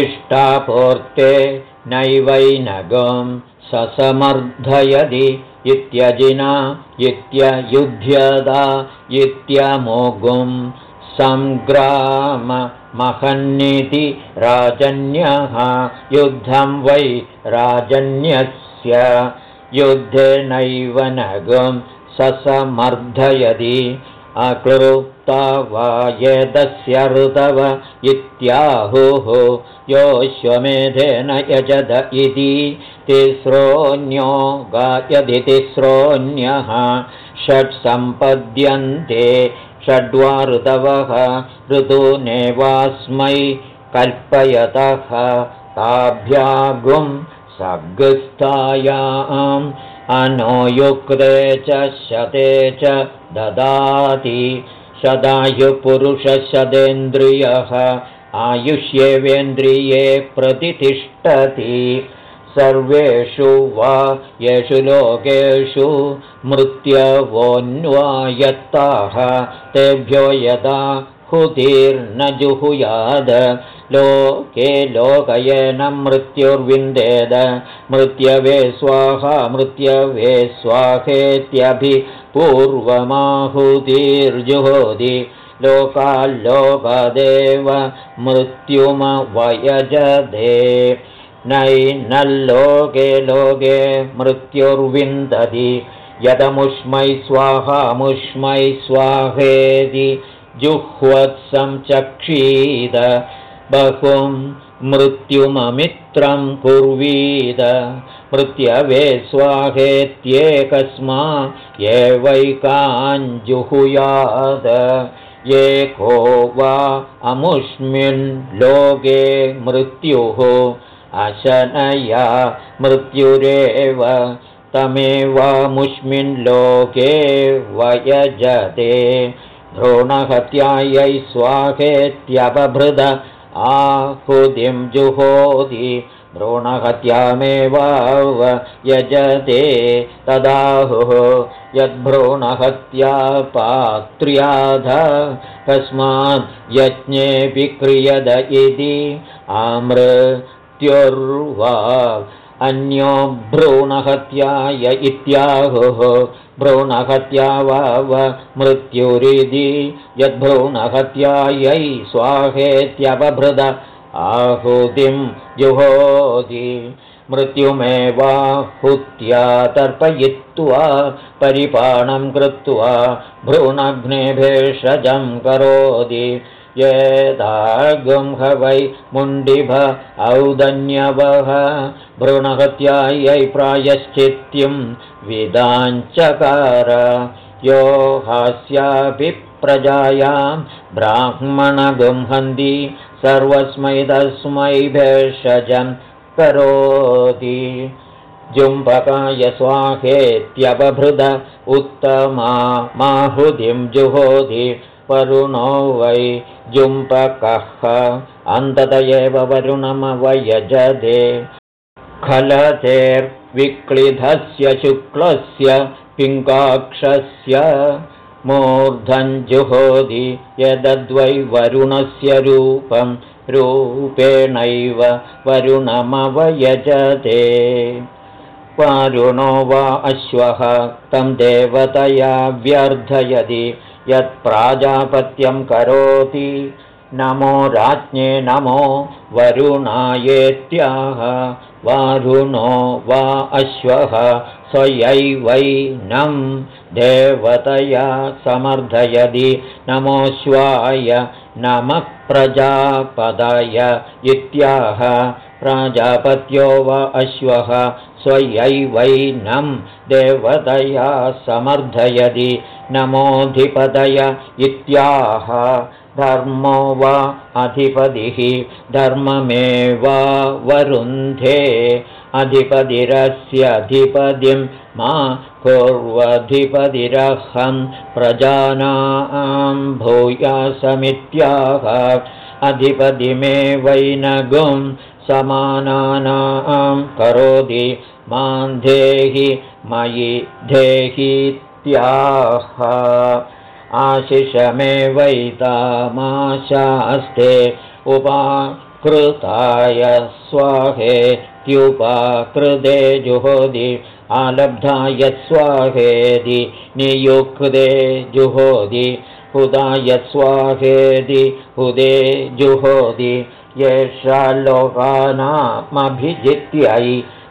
इष्टापूर्ते नैवैनगं ससमर्धयदि इत्यजिना इत्ययुध्यदा इत्यमोगुं सङ्ग्राममहन्निति राजन्यः युद्धं वै राजन्यस्य युद्धेनैव नगं ससमर्धयति अक्लृप्ता वा यदस्य ऋतव इत्याहुः योऽश्वमेधेन यजद इति तिस्रोऽन्यो गायदि तिस्रोऽन्यः षट् सम्पद्यन्ते षड्वा ऋतवः ऋतूनेवास्मै कल्पयतः। ताभ्यागुं सग्स्थायाम् अनोयुक्ते च शते च ददाति। शदायुपुरुषशदेन्द्रियः आयुष्येवेन्द्रिये प्रतितिष्ठति सर्वेषु वा येषु लोकेषु मृत्यवोऽन्वायत्ताः तेभ्यो यदा हुतिर्न जुहुयाद लोके लोकयेन मृत्युर्विन्देद मृत्यवे स्वाहा मृत्यवे स्वाहेत्यभिपूर्वमाहुतिर्जुहोति लोकाल्लोकदेव मृत्युमवयजदे नैनल्लोके लोके मृत्युर्विन्दति। यदमुष्मै स्वाहामुष्मै स्वाहेति। जुह्वत्सं चक्षीद बहुं मृत्युममित्रं कुर्वीद। मृत्यवे स्वाहेत्येकस्मा एवैकाञ्जुहुयाद। एको वा अमुष्मिन् लोके मृत्युः अशनया मृत्युरेव तमेवामुष्मिन् लोके वयजते। भ्रूणहत्यायै स्वाहेत्यपभृद आहुतिं जुहोति। भ्रूणहत्यामेवाव यजते तदाहुः। यद्भ्रूणहत्यापात्र्याध कस्मात् यज्ञेऽपि क्रियद इति आमृत्युर्वा अन्यो भ्रूणहत्याय इत्याहुः भ्रूणहत्या वाव मृत्युरिति यद्भ्रूणहत्यायै स्वाहेत्यपभृद आहुतिं जुहोति मृत्युमेवाहुत्या तर्पयित्वा परिपाणं कृत्वा भ्रूणग्ने भेषजं करोति येदागुं ह वै मुण्डिभ औदन्यवः भ्रूणहत्यायै प्रायश्चित्तिं विदाञ्चकार। यो हास्यापि प्रजायां ब्राह्मणगुंहन्ति सर्वस्मै तस्मै भेषजं करोति। जुम्बकाय स्वाहेत्यपभृद उत्तमा माहुतिं जुहोति वरुणो वै जुम्पकः। अन्तत एव वरुणमवयजदे खलतेर्विक्लिधस्य शुक्लस्य पिङ्गाक्षस्य मूर्धञ्जुहोदि यदद्वै वरुणस्य रूपं रूपेणैव वरुणमवयजते वारुणो वा अश्वः तं देवतया व्यर्थयति यत्प्राजापत्यं करोति। नमो राज्ञे नमो वरुणायेत्याह। वारुणो वा अश्वः। स्वयैवैनं देवतया समर्थयदि नमोऽश्वाय नमः प्रजापदय इत्याह। प्राजापत्यो वा अश्वः। स्वयैवैनं देवतया समर्थयदि नमोऽधिपदय इत्याह। धर्मो वा अधिपतिः धर्ममेवा वरुन्धे। अधिपतिरस्यधिपतिं मा कुर्वधिपतिरहं प्रजानां भूयासमित्याह अधिपतिमेवैनगुं समानानां करोति मां देहि मयि देहीत्याह आशिषमेवैतामाशास्ते उपाकृताय स्वाहेत्युपाकृते जुहोदि आलब्धाय स्वाहेदि नियुक्ते जुहोदि हुदाय स्वाहेदि हुदे जुहोदि येषा लोकानामभिजित्यै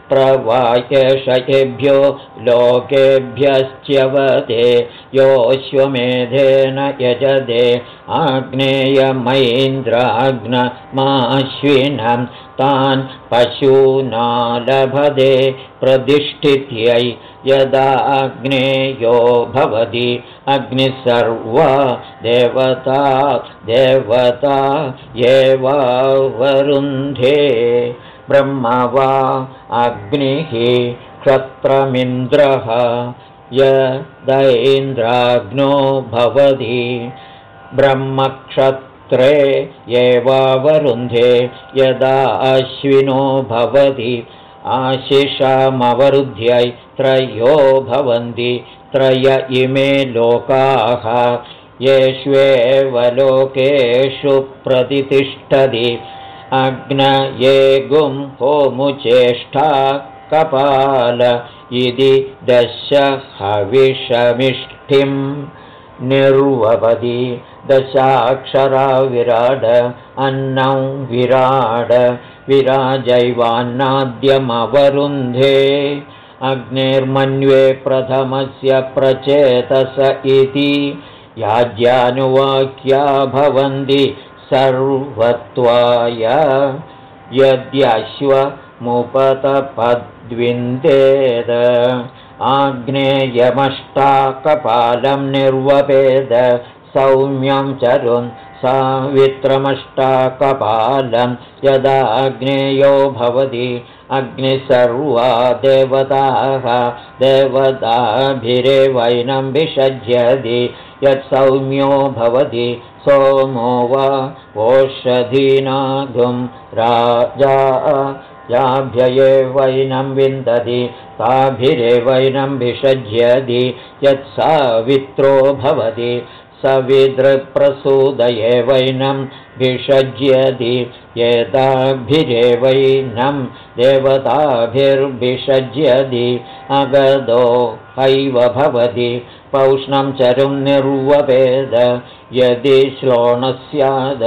प्रवायशयेभ्यो लोकेभ्यश्च्यवदे योऽश्वमेधेन यजदे आग्नेयमैन्द्राग्नमाश्विनं। तान् पशूना लभदे प्रतिष्ठित्यै यदाग्नेयो भवति। अग्निः सर्वा देवता देवता एवावरुन्धे ब्रह्म वा अग्निः क्षत्रमिन्द्रः यदैन्द्राग्नो भवति ब्रह्मक्षत्रे एवावरुन्धे यदा अश्विनो भवति आशिषमवरुध्यै त्रयो भवन्ति त्रय इमे लोकाः येष्वेव लोकेषु प्रतितिष्ठति अग्नये गुं होमुचेष्टा कपाल इति दश हविषमिष्ठिं निर्वपदि दशाक्षरा विराड अन्नं विराड विराजैवान्नाद्यमवरुन्धे अग्निर्मन्वे प्रथमस्य प्रचेतस इति याज्यानुवाक्या भवन्ति सर्वत्वाय यद्यश्वमुपतपद्विन्देद आग्नेयमष्टाकपालं निर्वपेद। सौम्यं चरुन् सावित्रमष्टाकपालं यदाग्नेयो भवति। अग्निसर्वा देवताः देवताभिरेवैनं विषज्यति यत्सौम्यो भवति सोमो वा ओषधीनागुं राजा याभ्यये वैनं विन्दति ताभिरेवैनं विषज्यति यत्सावित्रो भवति सविदृक्प्रसूदये वैनं विषज्यति एताभिरेवैनं देवताभिर्विषज्यति अगदो हैव भवति पौष्णं चरुं निर्वपेद यदि श्लोण स्याद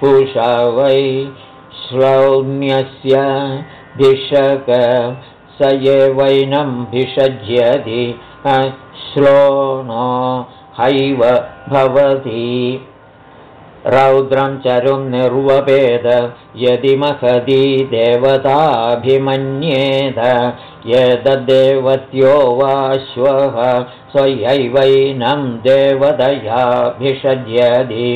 पूषा वै श्रौण्यस्य भिषक स एवैनं भिषज्यति श्लोणो हैव भवति। रौद्रं चरुं निर्वपेद यदि महदी देवताभिमन्येद यददेवत्यो वाश्वः स्वयैवैनं देवदयाभिषज्यदि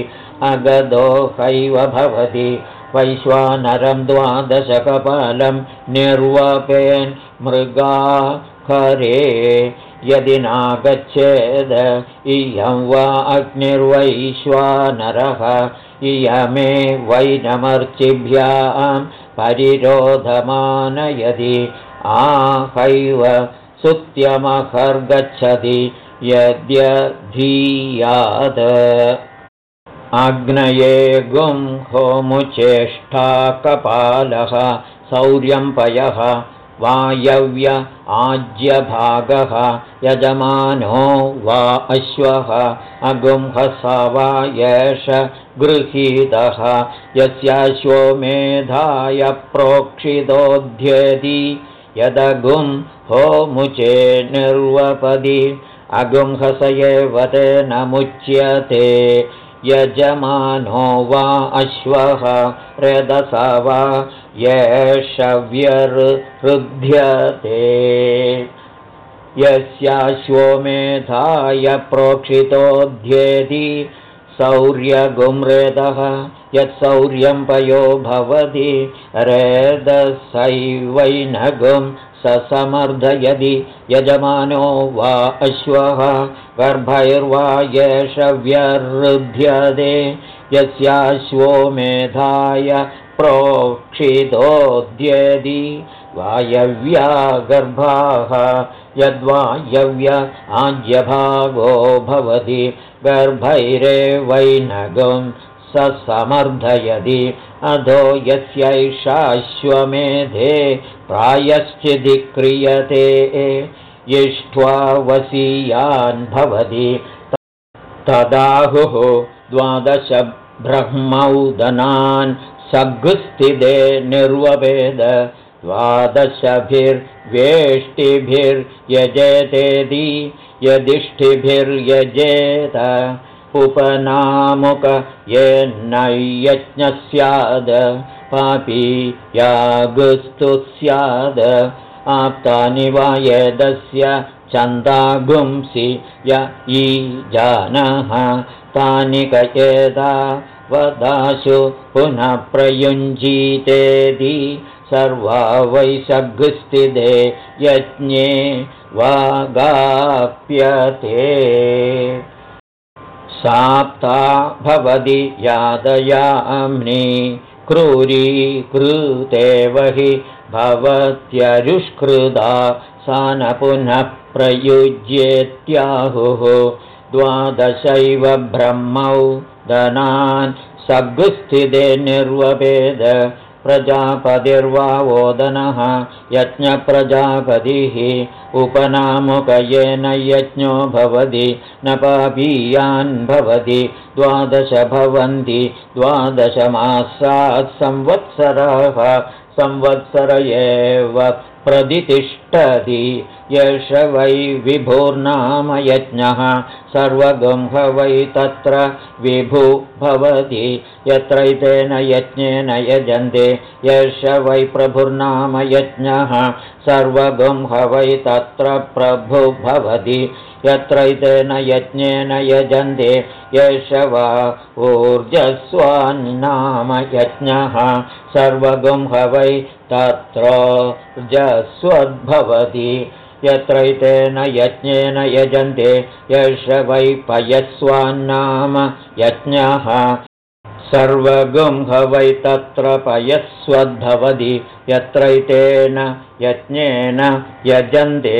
अगदो हैव भवति वैश्वानरं द्वादशकपालं निर्वपेन् मृगा हरे। यदि नागच्छेद इयं वा अग्निर्वैश्वानरः इयमे वैनमर्चिभ्यां परिरोधमानयदि। आहैव सुत्यमहर्गच्छति यद्यधीयात् आग्नये गुं होमुचेष्टाकपालः पयः वायव्य आज्यभागः यजमानो वा अश्वः अगुंहसा वा एष गृहीतः यस्याश्वो मेधाय प्रोक्षितोऽध्येति यदगुं होमुचे निर्वपदि अगुंहस एव तेन मुच्यते। यजमानो वा अश्वः रदसा वा येषव्यर्हृध्यते यस्याश्वमेधाय प्रोक्षितोऽध्येति सौर्यगुम्रेदः यत्सौर्यं पयो भवति रेदसैवैनगुं समर्धयदि यजमानो वा अश्वः गर्भैर्वा एष व्यरुध्यते। यस्याश्वो मेधाय प्रोक्षितोऽद्यदि वायव्या गर्भाः यद्वायव्य आज्यभागो भवति गर्भैरेवैनगं स समर्धयति अधो यस्यैषाश्वमेधे प्रायश्चिदिक्रियते इष्ट्वा वसीयान् भवति। तदाहुः द्वादशब्रह्मौदनान् सघुस्थिते निर्वभेद द्वादशभिर्वेष्टिभिर्यजेतेदि यदिष्टिभिर्यजेत उपनामुक येन्नयज्ञः स्याद् पापी यागुस्तु स्याद् आप्तानि वा यदस्य चन्दागुंसि य ईजानः तानि कयेदा वदाशु पुनः प्रयुञ्जीतेदि सर्वा वैशग्स्थिते यज्ञे वागाप्यते। साप्ता भवति यादयाम्नि क्रूरीकृतेव हि भवत्यरुष्कृदा सा न पुनः प्रयुज्येत्याहुः। द्वादशैव ब्रह्मौ दनान् सगुस्थिते निर्वपेद प्रजापतिर्वा वोदनः यज्ञप्रजापतिः उपनामुकयेन यज्ञो भवति न पापीयान् भवति द्वादश भवन्ति द्वादशमासात् संवत्सरः संवत्सर एव प्रदितिष्ठति यश वै विभुर्नाम यज्ञः सर्वगं वै तत्र विभु भवति। यत्रैतेन यज्ञेन यजन्ते। यश वै प्रभुर्नाम यज्ञः सर्वगं ह वै तत्र प्रभु भवति। यत्रैतेन यज्ञेन यजन्ते। यश वा ऊर्जस्वान्नाम यज्ञः सर्वगं ह वै तत्र जस्वद्भवति यत्रैतेन यज्ञेन यजन्ते यश वै पयस्वान्नाम यज्ञः सर्वगं ह वै तत्र पयस्वद्भवति यत्रैतेन यज्ञेन यजन्ते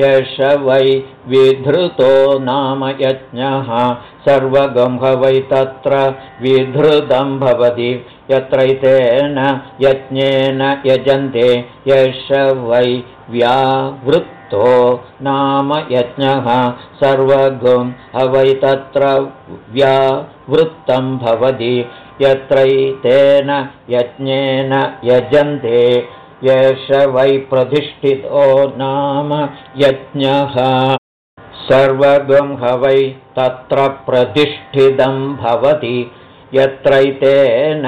यश वै विधृतो नाम यज्ञः। सर्वगं ह वै तत्र विधृतं भवति यत्रैतेन यज्ञेन यजन्ते यश वै व्यावृत्तो नाम यज्ञः सर्वगं ह वै तत्र व्या वृत्तं भवति यत्रैतेन यज्ञेन यजन्ते यश वै प्रतिष्ठितो नाम यज्ञः। सर्वगं ह वै तत्र प्रतिष्ठितं भवति यत्रैतेन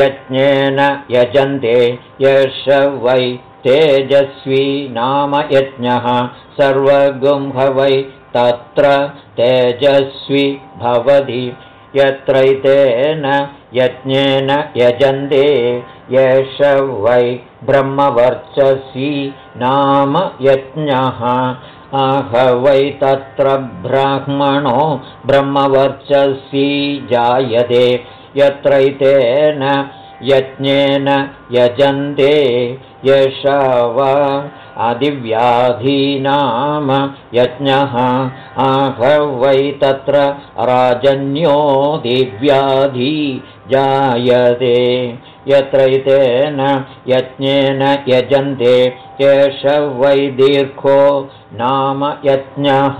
यज्ञेन यजन्ते यश वै तेजस्वी नाम यज्ञः। सर्वगं ह वै तत्र तेजस्वी भवति। यत्रैतेन यज्ञेन यजन्ते। येष वै ब्रह्मवर्चसी नाम यज्ञः। अह वै तत्र ब्राह्मणो ब्रह्मवर्चसी जायते। यत्रैतेन यज्ञेन यजन्ते यश वा आदिव्याधीनाम यज्ञः आह वै तत्र राजन्यो दिव्याधी जायते। यत्रैतेन यज्ञेन यजन्ते एष वै दीर्घो नाम यज्ञः।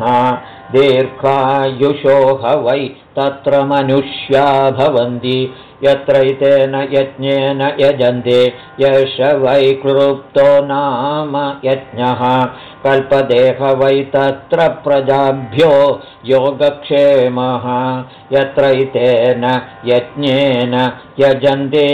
दीर्घायुषो ह वै तत्र मनुष्या भवन्ति यत्रैतेन यज्ञेन यजन्ते यश वै क्लृप्तो नाम यज्ञः। कल्पदेह वै तत्र प्रजाभ्यो योगक्षेमः। यत्रैतेन यज्ञेन यजन्ते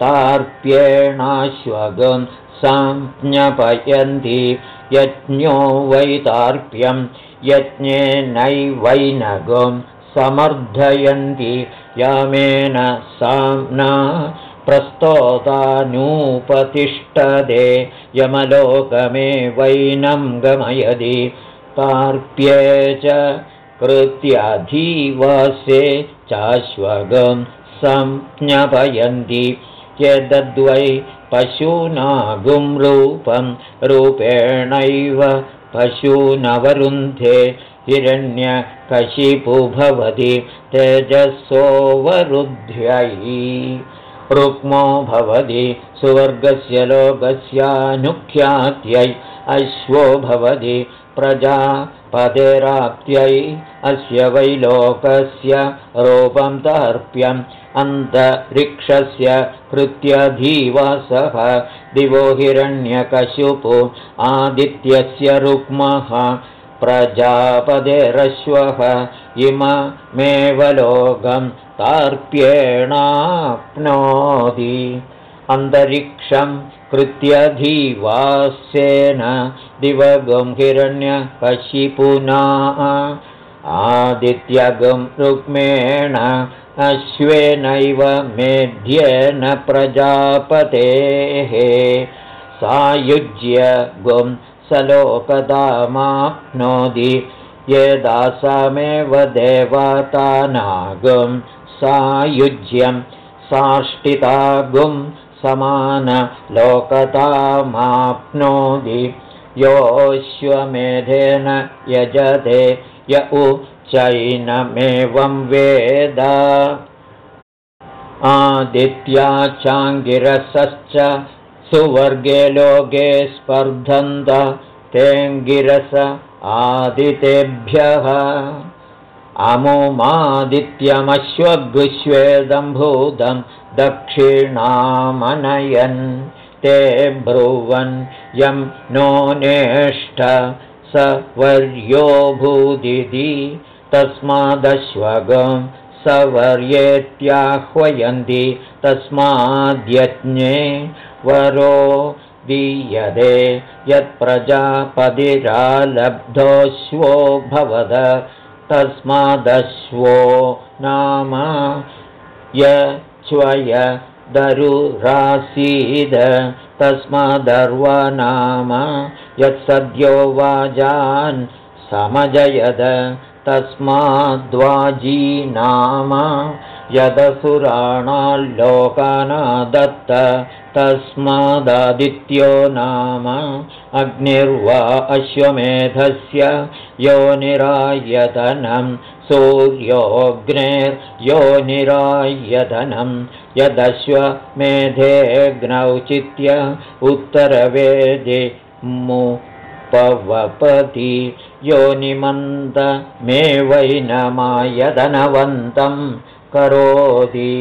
तार्प्येणाश्वगं संज्ञपयन्ति। यज्ञो वैतार्प्यं यज्ञेनैवैनगं समर्थयन्ति यामेन साम्ना प्रस्तोतानूपतिष्ठदे यमलोकमे वैनं गमयदि तार्प्ये च कृत्याधीवासे चाश्वगं संज्ञपयन्ति। यदद्वै पशूनागुं रूपं रूपेणैव पशूनवरुन्धे हिरण्यकशिपु भवति तेजसोऽवरुध्यै रुक्मो भवति सुवर्गस्य लोकस्यानुख्यात्यै अश्वो भवति प्रजापदेराप्त्यै अस्य वैलोकस्य रूपं तर्प्यम् अन्तरिक्षस्य कृत्यधीवासः दिवो हिरण्यकशुपु आदित्यस्य रुक्मः प्रजापदेरश्वः इममेव लोकं तार्प्येणाप्नोति अन्तरिक्षं कृत्यधीवास्येन दिवगं हिरण्यकशिपुना आदित्यगं रुक्मेण अश्वेनैव मेध्येन प्रजापतेः सायुज्य गुं सलोकदामाप्नोति। यदासामेव देवतानागं सायुज्यं साष्टितागुं समानलोकतामाप्नोति योऽश्वमेधेन यजते य उच्चैनमेवं वेद। आदित्याचाङ्गिरसश्च सुवर्गे लोके स्पर्धन्त तेङ्गिरस आदितेभ्यः। अमुमादित्यमश्वगुश्वेदं भूतं दक्षिणामनयन् ते ब्रुवन् यं नो नेष्ठ स वर्यो भूदिति तस्मादश्वगं सवर्येत्याह्वयन्ति तस्माद्यज्ञे वरो दीयते यत्प्रजापतिरालब्धोऽश्वो भवद तस्मादश्वो नाम यच्वय दरुरासीद तस्मादर्वनाम यत्सद्यो वाजान् समजयद तस्माद्वाजी नाम यदसुराणाल्लोकानादत्त तस्मादादित्यो नाम अग्निर्वा अश्वमेधस्य योनिरायतनं सूर्योऽग्नेर्योनिरायतनं यदश्वमेधेऽग्नौ चित्य उत्तरवेदे मुपवपति योनिमन्तमेवैनमायतनवन्तं करोति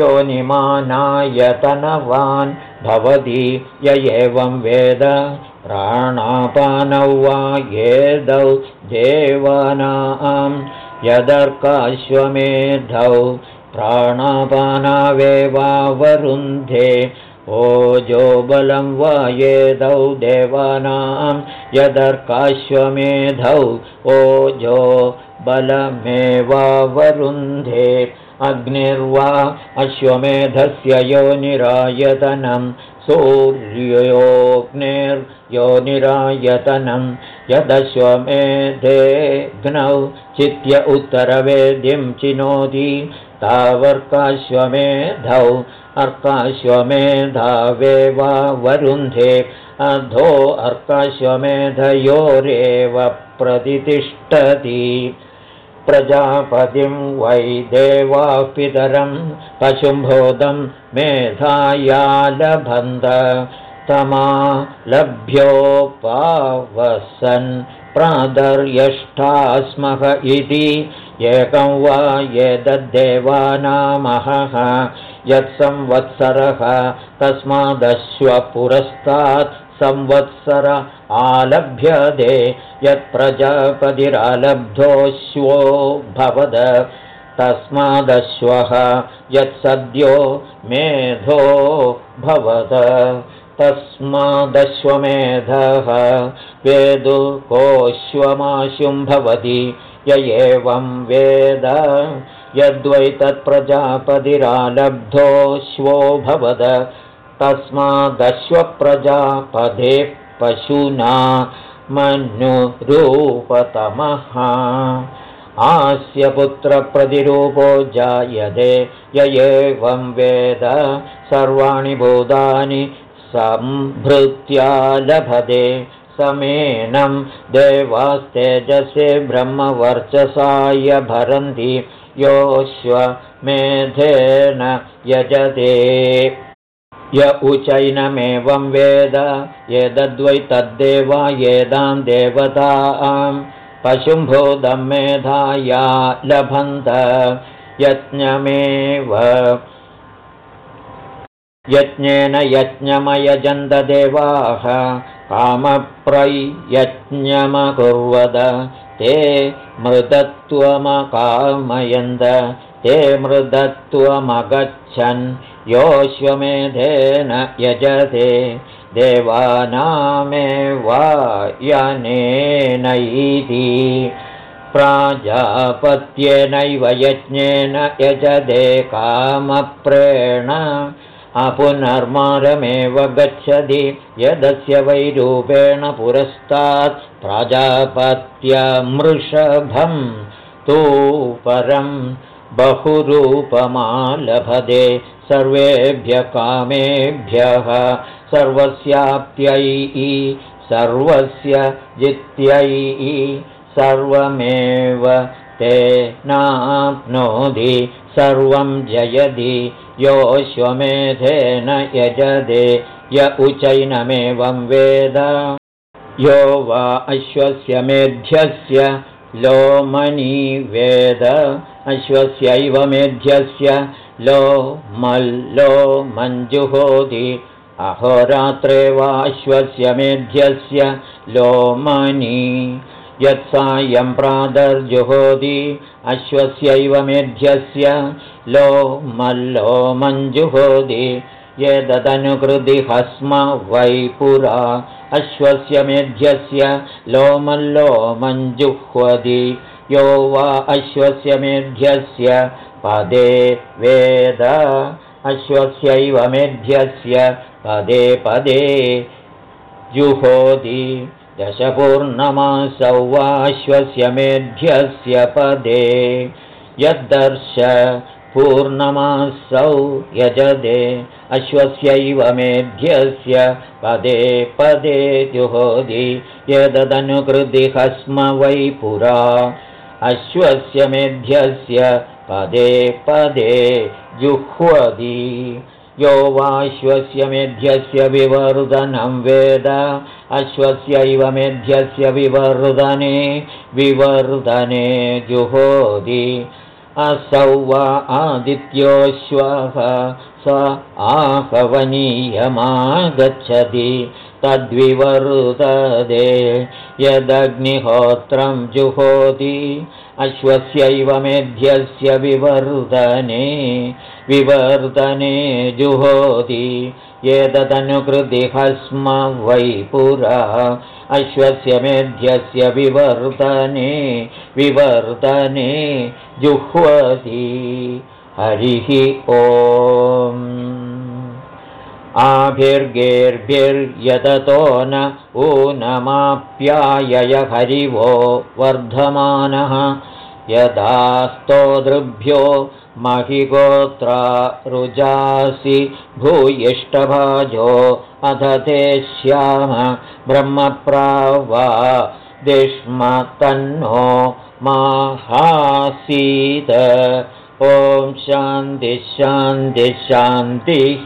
योनिमानायतनवान् भवति य एवं वेद प्राणापानौ वा येदौ देवानां यदर्काश्वमेधौ प्राणापानावेवावरुन्धे ओजो बलं वा देवानां यदर्काश्वमेधौ ओजो बलमेवावरुन्धे अग्निर्वा अश्वमेधस्य योनिरायतनं सूर्योऽग्निर्योनिरायतनं यदश्वमेधेऽग्नौ चित्य उत्तरवेद्यं चिनोति तावर्काश्वमेधौ अर्काश्वमेधावेवा वरुन्धे। अधो अर्काश्वमेधयोरेव प्रतितिष्ठति। प्रजापतिं वै देवाः पितरं पशुम्भोदं मेधायालभन्त। तमा लभ्योपावसन् प्रादर्यष्टा स्मः इति। एकं वा एतद्देवानामहः। यत्संवत्सरः तस्मादश्वपुरस्तात् संवत्सर आलभ्यते। यत्प्रजापतिरालब्धोऽश्वो भवद। तस्मादश्वः यत्सद्यो मेधो भवद तस्मादश्वमेधः वेदुकोऽश्वमाशुं भवति य एवं वेद यद्वै तत्प्रजापतिरालब्धोऽश्वो भवद तस्मादश्वप्रजापदे पशुना मनुरूपतमः आस्य पुत्रप्रतिरूपो जायते य एवं वेद सर्वाणि भूतानि सम्भृत्या लभते समेनं देवास्तेजसे ब्रह्मवर्चसाय भरन्ति योऽश्वमेधेन यजते। य उचैनमेवं वेद एतद्वै तद्देवा येदां देवतां पशुम्भूतं मेधाया लभन्त यज्ञमेव यज्ञेन यज्ञमयजन्तदेवाः कामप्रयज्ञमकुर्वद। ते मृदत्वमकामयन्द। ते मृदत्वमगच्छन्। योऽश्वमेधेन यजते। देवानामेवायनेनैति प्राजापत्येनैव यज्ञेन यजते कामप्रेण अपुनर्मारमेव गच्छति यदस्य वैरूपेण पुरस्तात् प्राजापत्यमृषभं तु परं बहुरूपमालभते सर्वेभ्य कामेभ्यः सर्वस्याप्यै सर्वस्य जित्यैः सर्वमेव ते नाप्नोति सर्वं जयति योऽश्वमेधेन यजदे य उचैनमेवं वेद। यो वा अश्वस्य मेध्यस्य लोमनी वेद। अश्वस्यैव मेध्यस्य लो मल्लो मञ्जुहोति अहोरात्रे वाश्वस्य मेध्यस्य लोमनी यत्सायं प्रादर्जुहोति अश्वस्यैव मेध्यस्य लोमल्लोमञ्जुहोति यदनुकृति हस्म वै पुरा अश्वस्य मेध्यस्य लोमल्लोमञ्जुह्वति यो वा अश्वस्य मेध्यस्य पदे वेद अश्वस्यैव मेध्यस्य पदे पदे जुहोति दशपूर्णमासौ वाश्वस्य मेध्यस्य पदे यद्दर्श पूर्णमासौ यजदे अश्वस्यैव मेध्यस्य पदे पदे जुहोदि यदनुकृतिः स्म वै पुरा। अश्वस्य मेध्यस्य पदे पदे जुह्वदि। यो वाश्वस्य मेध्यस्य विवर्धनं वेद अश्वस्यैव मेध्यस्य विवर्धने विवर्धने जुहोदि असौ वा आदित्योऽश्वः स आहवनीयमागच्छति तद्विवर्तदे यदग्निहोत्रं जुहोति अश्वस्यैव मेध्यस्य विवर्धने विवर्धने जुहोति एतदनुकृतिः स्म वै पुरा अश्वस्य मेध्यस्य विवर्तने विवर्तने जुह्वति। हरिः ओम्। आभिर्गेर्भिर्यततो न ऊनमाप्यायय हरिवो वर्धमानः यदा स्तोदृभ्यो महिगोत्रा रुजासि भूयिष्ठभाजो अथ ते श्याम ब्रह्मप्रावा दिष्म तन्नो माहासीत। ॐ शान्तिः शान्तिः